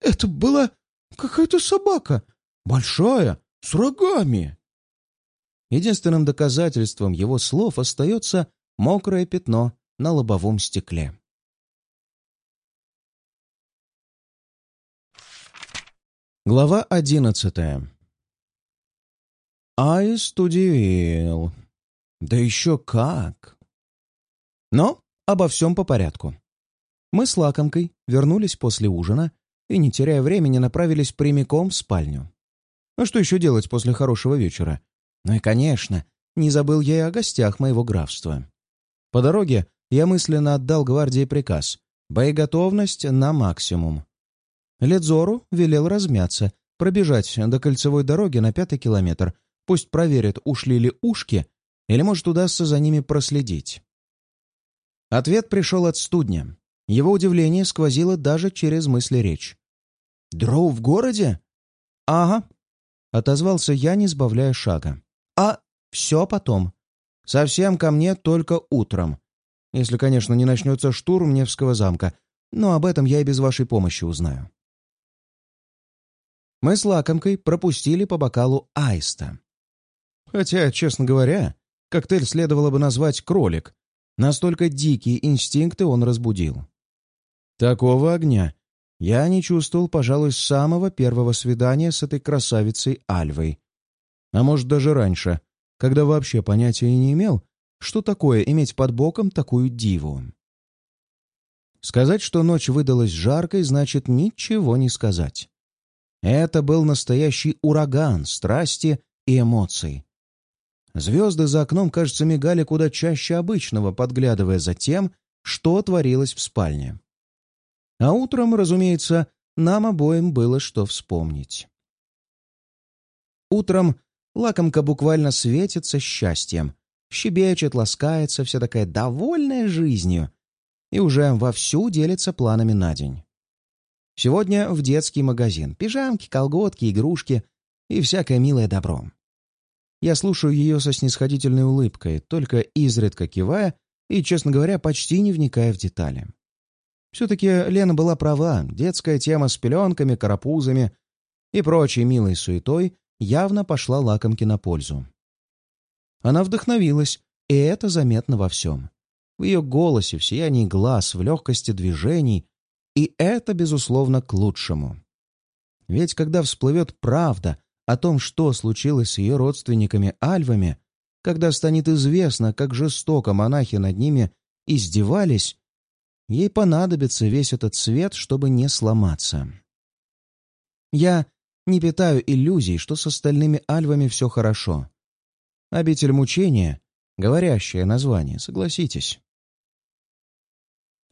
S3: «Это была какая-то собака. Большая, с рогами».
S1: Единственным доказательством его слов остается мокрое пятно на лобовом стекле. Глава одиннадцатая. Аист удивил. Да еще как! Но обо всем по порядку. Мы с лакомкой вернулись после ужина и, не теряя времени, направились прямиком в спальню. А что еще делать после хорошего вечера? Ну и, конечно, не забыл я и о гостях моего графства. По дороге я мысленно отдал гвардии приказ — боеготовность на максимум. Ледзору велел размяться, пробежать до кольцевой дороги на пятый километр, пусть проверят, ушли ли ушки, или, может, удастся за ними проследить. Ответ пришел от студня. Его удивление сквозило даже через мысли речь. «Дроу в городе?» «Ага», — отозвался я, не сбавляя шага. «А все потом. Совсем ко мне только утром. Если, конечно, не начнется штурм Невского замка, но об этом я и без вашей помощи узнаю». Мы с лакомкой пропустили по бокалу аиста. Хотя, честно говоря, коктейль следовало бы назвать «кролик». Настолько дикие инстинкты он разбудил. Такого огня я не чувствовал, пожалуй, с самого первого свидания с этой красавицей Альвой. А может, даже раньше, когда вообще понятия не имел, что такое иметь под боком такую диву. Сказать, что ночь выдалась жаркой, значит ничего не сказать. Это был настоящий ураган страсти и эмоций. Звезды за окном, кажется, мигали куда чаще обычного, подглядывая за тем, что творилось в спальне. А утром, разумеется, нам обоим было что вспомнить. Утром лакомка буквально светится счастьем, щебечет, ласкается, вся такая довольная жизнью и уже вовсю делится планами на день. Сегодня в детский магазин. Пижамки, колготки, игрушки и всякое милое добро. Я слушаю ее со снисходительной улыбкой, только изредка кивая и, честно говоря, почти не вникая в детали. Все-таки Лена была права, детская тема с пеленками, карапузами и прочей милой суетой явно пошла лакомке на пользу. Она вдохновилась, и это заметно во всем. В ее голосе, в сиянии глаз, в легкости движений и это, безусловно, к лучшему. Ведь когда всплывет правда о том, что случилось с ее родственниками-альвами, когда станет известно, как жестоко монахи над ними издевались, ей понадобится весь этот свет, чтобы не сломаться. Я не питаю иллюзий, что с остальными альвами все хорошо. Обитель мучения — говорящее название, согласитесь.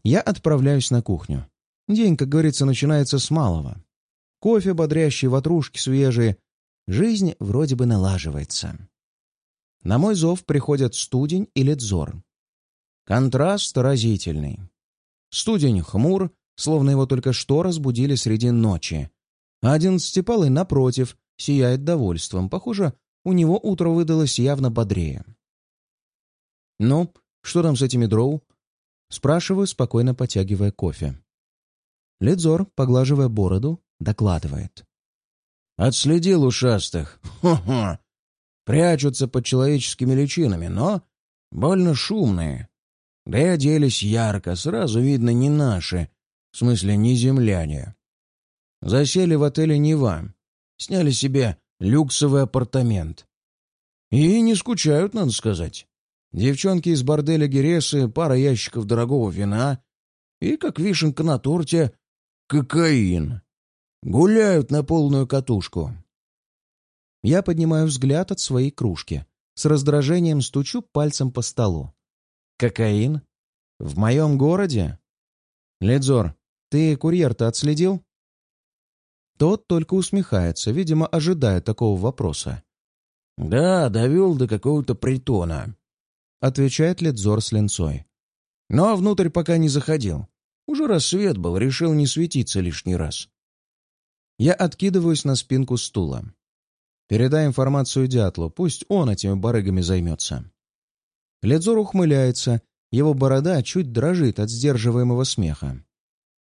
S1: Я отправляюсь на кухню. День, как говорится, начинается с малого. Кофе бодрящий, ватрушки свежие. Жизнь вроде бы налаживается. На мой зов приходят студень и ледзор. Контраст разительный. Студень хмур, словно его только что разбудили среди ночи. А одиннадцатипалый, напротив, сияет довольством. Похоже, у него утро выдалось явно бодрее. «Ну, что там с этими дроу?» Спрашиваю, спокойно потягивая кофе. Ледзор, поглаживая бороду, докладывает.
S2: «Отследил ушастых. Хо-хо! Прячутся под человеческими личинами, но больно шумные. Да и оделись ярко, сразу видно не наши, в смысле не земляне. Засели в отеле «Нева», сняли себе люксовый апартамент. И не скучают, надо сказать. Девчонки из борделя Гересы, пара ящиков дорогого вина и, как вишенка на торте, Кокаин. Гуляют на полную катушку.
S1: Я поднимаю взгляд от своей кружки. С раздражением стучу пальцем по столу. Кокаин? В моем городе? Ледзор, ты курьер-то отследил? Тот только усмехается, видимо, ожидая такого вопроса.
S2: «Да, довел до какого-то притона», — отвечает Ледзор с линцой. «Но внутрь пока не заходил. Уже рассвет был, решил не светиться лишний раз.
S1: Я откидываюсь на спинку стула. Передай информацию Дятлу, пусть он этими барыгами займется. Ледзор ухмыляется, его борода чуть дрожит от сдерживаемого смеха.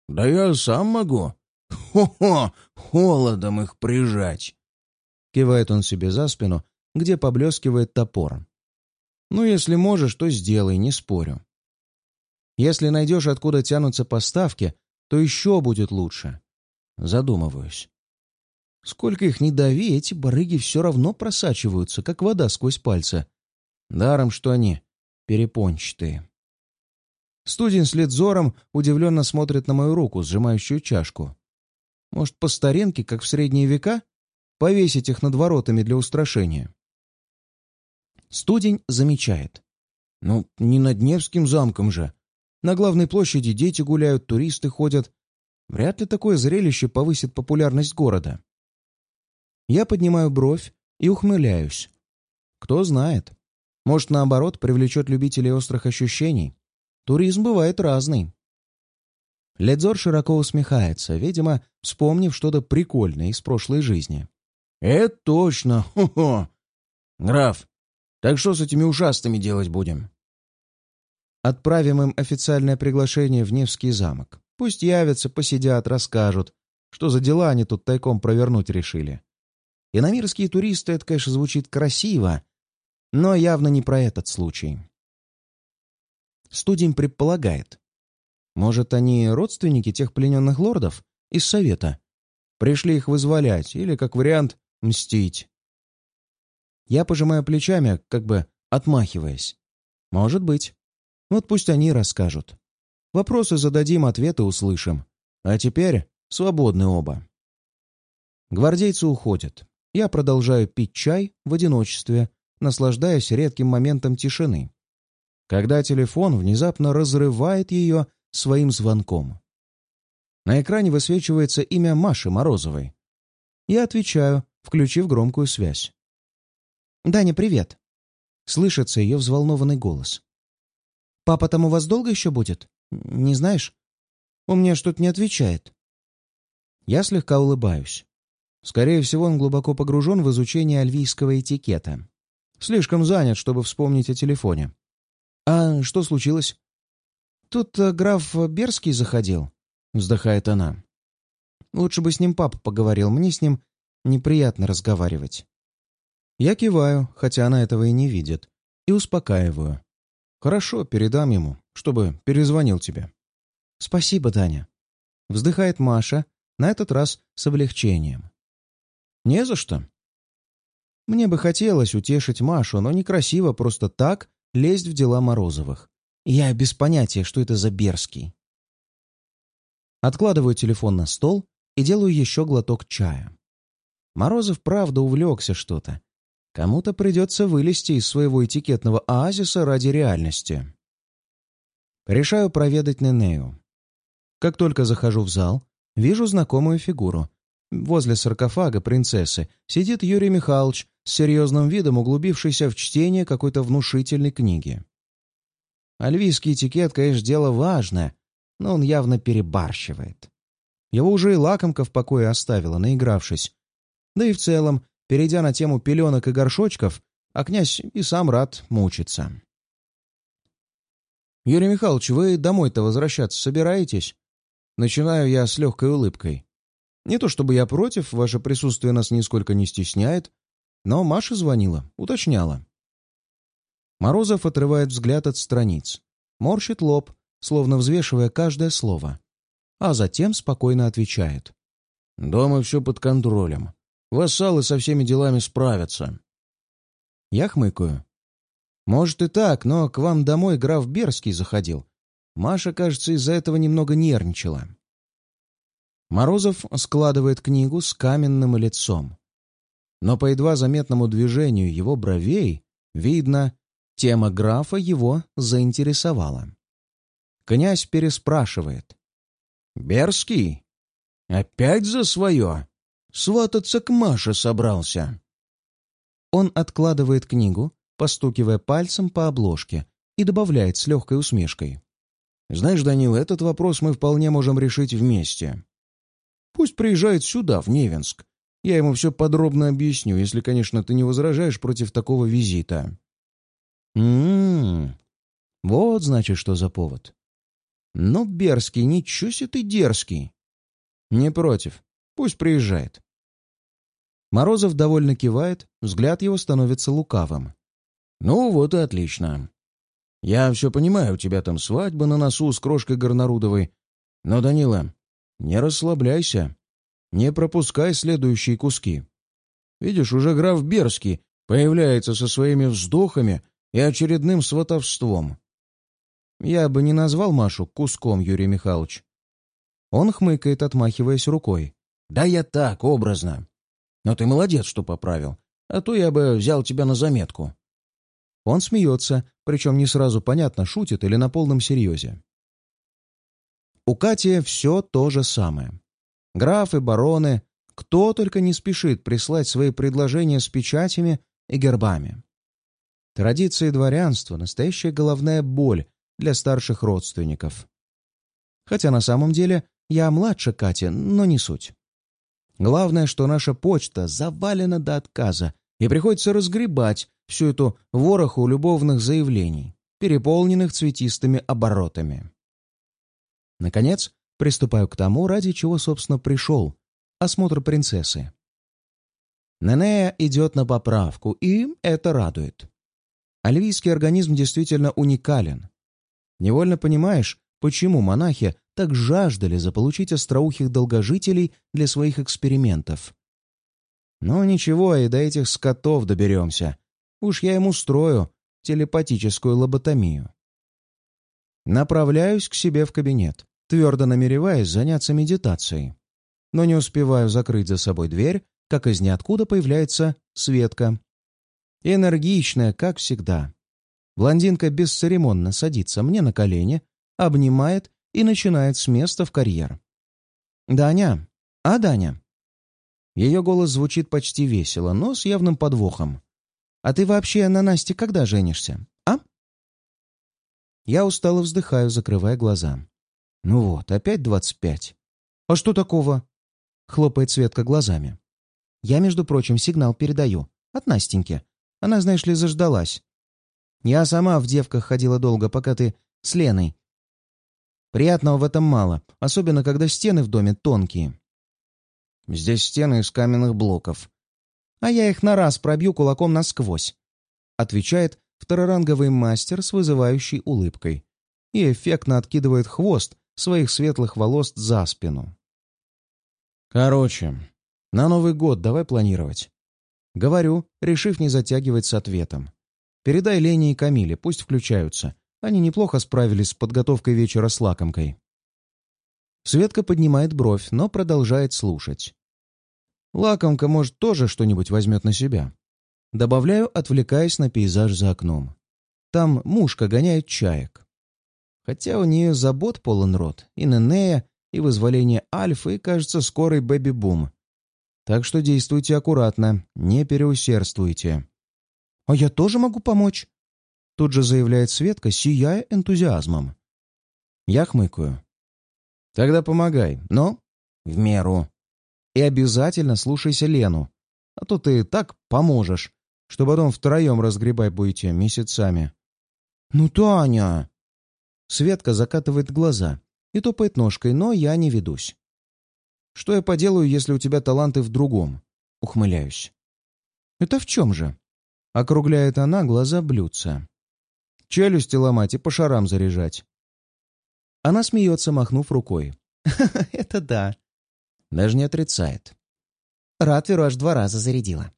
S2: «Да я сам могу. Хо-хо, холодом их прижать!»
S1: Кивает он себе за спину, где поблескивает топор. «Ну, если можешь, то сделай, не спорю. Если найдешь, откуда тянутся поставки, то еще будет лучше. Задумываюсь. Сколько их не дави, эти барыги все равно просачиваются, как вода сквозь пальцы. Даром, что они перепончатые. Студень с Лидзором удивленно смотрит на мою руку, сжимающую чашку. Может, по старинке, как в средние века, повесить их над воротами для устрашения? Студень замечает. Ну, не над Невским замком же. На главной площади дети гуляют, туристы ходят. Вряд ли такое зрелище повысит популярность города. Я поднимаю бровь и ухмыляюсь. Кто знает. Может, наоборот, привлечет любителей острых ощущений. Туризм бывает разный. Ледзор широко усмехается, видимо, вспомнив что-то прикольное из прошлой жизни.
S2: «Это точно! Хо-хо! Граф, так что с этими ушастыми делать будем?»
S1: Отправим им официальное приглашение в Невский замок. Пусть явятся, посидят, расскажут, что за дела они тут тайком провернуть решили. Иномирские туристы — это, конечно, звучит красиво, но явно не про этот случай. Студень предполагает. Может, они родственники тех плененных лордов из Совета? Пришли их вызволять или, как вариант, мстить. Я пожимаю плечами, как бы отмахиваясь. Может быть. Вот пусть они расскажут. Вопросы зададим, ответы услышим. А теперь свободны оба. Гвардейцы уходят. Я продолжаю пить чай в одиночестве, наслаждаясь редким моментом тишины. Когда телефон внезапно разрывает ее своим звонком. На экране высвечивается имя Маши Морозовой. Я отвечаю, включив громкую связь. «Даня, привет!» Слышится ее взволнованный голос. «Папа там у вас долго еще будет? Не знаешь? Он мне что-то не отвечает». Я слегка улыбаюсь. Скорее всего, он глубоко погружен в изучение альвийского этикета. Слишком занят, чтобы вспомнить о телефоне. «А что случилось?» «Тут э, граф Берский заходил», — вздыхает она. «Лучше бы с ним папа поговорил, мне с ним неприятно разговаривать». Я киваю, хотя она этого и не видит, и успокаиваю. «Хорошо, передам ему, чтобы перезвонил тебе». «Спасибо, Таня». Вздыхает Маша, на этот раз с облегчением. «Не за что». Мне бы хотелось утешить Машу, но некрасиво просто так лезть в дела Морозовых. Я без понятия, что это за Берский. Откладываю телефон на стол и делаю еще глоток чая. Морозов правда увлекся что-то, Кому-то придется вылезти из своего этикетного оазиса ради реальности. Решаю проведать Ненею. Как только захожу в зал, вижу знакомую фигуру. Возле саркофага принцессы сидит Юрий Михайлович с серьезным видом, углубившийся в чтение какой-то внушительной книги. Альвийский этикет, конечно, дело важное, но он явно перебарщивает. Его уже и лакомка в покое оставила, наигравшись. Да и в целом, Перейдя на тему пеленок и горшочков, а князь и сам рад мучиться. «Юрий Михайлович, вы домой-то возвращаться собираетесь?» Начинаю я с легкой улыбкой. Не то чтобы я против, ваше присутствие нас нисколько не стесняет, но Маша звонила, уточняла. Морозов отрывает взгляд от страниц, морщит лоб, словно взвешивая каждое слово, а затем спокойно отвечает.
S2: «Дома все под контролем. Вассалы со всеми делами справятся.
S1: Я хмыкаю. Может и так, но к вам домой граф Берский заходил. Маша, кажется, из-за этого немного нервничала. Морозов складывает книгу с каменным лицом. Но по едва заметному движению его бровей видно, тема графа его заинтересовала. Князь переспрашивает.
S2: «Берский? Опять за свое?» Свататься к Маше собрался.
S1: Он откладывает книгу, постукивая пальцем по обложке, и добавляет с легкой усмешкой. «Знаешь, Данил, этот вопрос мы вполне можем решить вместе. Пусть приезжает сюда, в Невинск. Я ему все подробно объясню, если, конечно, ты не возражаешь против такого визита».
S2: М-м-м. Вот, значит, что за повод. Ну, Берский, ничего себе ты дерзкий. Не против. Пусть приезжает.
S1: Морозов довольно кивает, взгляд его становится лукавым.
S2: Ну, вот и отлично. Я все понимаю, у тебя там свадьба на носу с крошкой Горнарудовой. Но, Данила, не расслабляйся. Не пропускай следующие куски. Видишь, уже граф Берский появляется со своими вздохами и очередным сватовством.
S1: Я бы не назвал Машу куском, Юрий Михайлович. Он хмыкает, отмахиваясь рукой.
S2: Да я так, образно. Но ты молодец, что поправил. А то я бы взял тебя на заметку.
S1: Он смеется, причем не сразу понятно, шутит или на полном серьезе. У Кати все то же самое. Графы, бароны, кто только не спешит прислать свои предложения с печатями и гербами. Традиции дворянства — настоящая головная боль для старших родственников. Хотя на самом деле я младше Кати, но не суть. Главное, что наша почта завалена до отказа, и приходится разгребать всю эту вороху любовных заявлений, переполненных цветистыми оборотами. Наконец, приступаю к тому, ради чего, собственно, пришел — осмотр принцессы. Ненея идет на поправку, и это радует. Альвийский организм действительно уникален. Невольно понимаешь, почему монахи так жаждали заполучить остроухих долгожителей для своих экспериментов. Но ничего, и до этих скотов доберемся. Уж я им устрою телепатическую лоботомию. Направляюсь к себе в кабинет, твердо намереваясь заняться медитацией. Но не успеваю закрыть за собой дверь, как из ниоткуда появляется Светка. Энергичная, как всегда. Блондинка бесцеремонно садится мне на колени, обнимает и начинает с места в карьер. «Даня! А, Даня?» Ее голос звучит почти весело, но с явным подвохом. «А ты вообще на Насте когда женишься, а?» Я устало вздыхаю, закрывая глаза. «Ну вот, опять двадцать пять. А что такого?» Хлопает Светка глазами. «Я, между прочим, сигнал передаю. От Настеньки. Она, знаешь ли, заждалась. Я сама в девках ходила долго, пока ты с Леной. Приятного в этом мало, особенно когда стены в доме тонкие. Здесь стены из каменных блоков. А я их на раз пробью кулаком насквозь. Отвечает второранговый мастер с вызывающей улыбкой. И эффектно откидывает хвост своих светлых волос за спину. Короче, на Новый год давай планировать. Говорю, решив не затягивать с ответом. Передай Лене и Камиле, пусть включаются. Они неплохо справились с подготовкой вечера с лакомкой. Светка поднимает бровь, но продолжает слушать. Лакомка, может, тоже что-нибудь возьмет на себя. Добавляю, отвлекаясь на пейзаж за окном. Там мушка гоняет чаек. Хотя у нее забот полон рот. И Ненея, и вызволение Альфы, и, кажется, скорый бэби-бум. Так что действуйте аккуратно, не переусердствуйте. «А я тоже могу помочь?» Тут же заявляет Светка, сияя энтузиазмом. Я хмыкаю. «Тогда помогай, но в меру. И обязательно слушайся Лену, а то ты так поможешь, что потом втроем разгребай будете месяцами». «Ну, Таня!» Светка закатывает глаза и топает ножкой, но я не ведусь. «Что я поделаю, если у тебя таланты в другом?» Ухмыляюсь. «Это в чем же?» Округляет она глаза блюдца. Челюсти ломать и по шарам заряжать. Она смеется, махнув рукой. «Это да». Даже не отрицает. Ратверу аж два раза зарядила.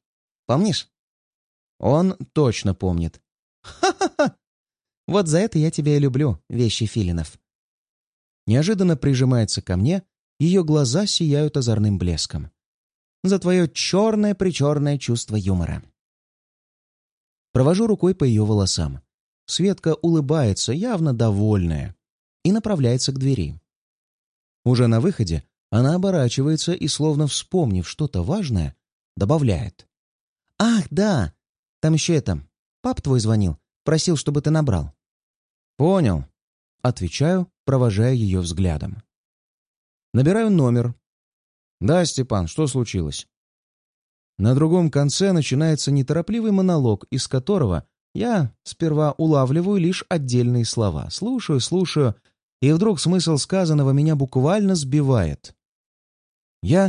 S1: Помнишь? Он точно помнит. «Ха-ха-ха! Вот за это я тебя и люблю, вещи филинов». Неожиданно прижимается ко мне, ее глаза сияют озорным блеском. За твое черное-причерное чувство юмора. Провожу рукой по ее волосам. Светка улыбается, явно довольная, и направляется к двери. Уже на выходе она оборачивается и, словно вспомнив что-то важное, добавляет. «Ах, да! Там еще это. Пап твой звонил. Просил, чтобы ты набрал». «Понял». Отвечаю, провожая ее взглядом. Набираю номер. «Да, Степан, что случилось?» На другом конце начинается неторопливый монолог, из которого Я сперва улавливаю лишь отдельные слова, слушаю, слушаю, и вдруг смысл сказанного меня буквально сбивает. Я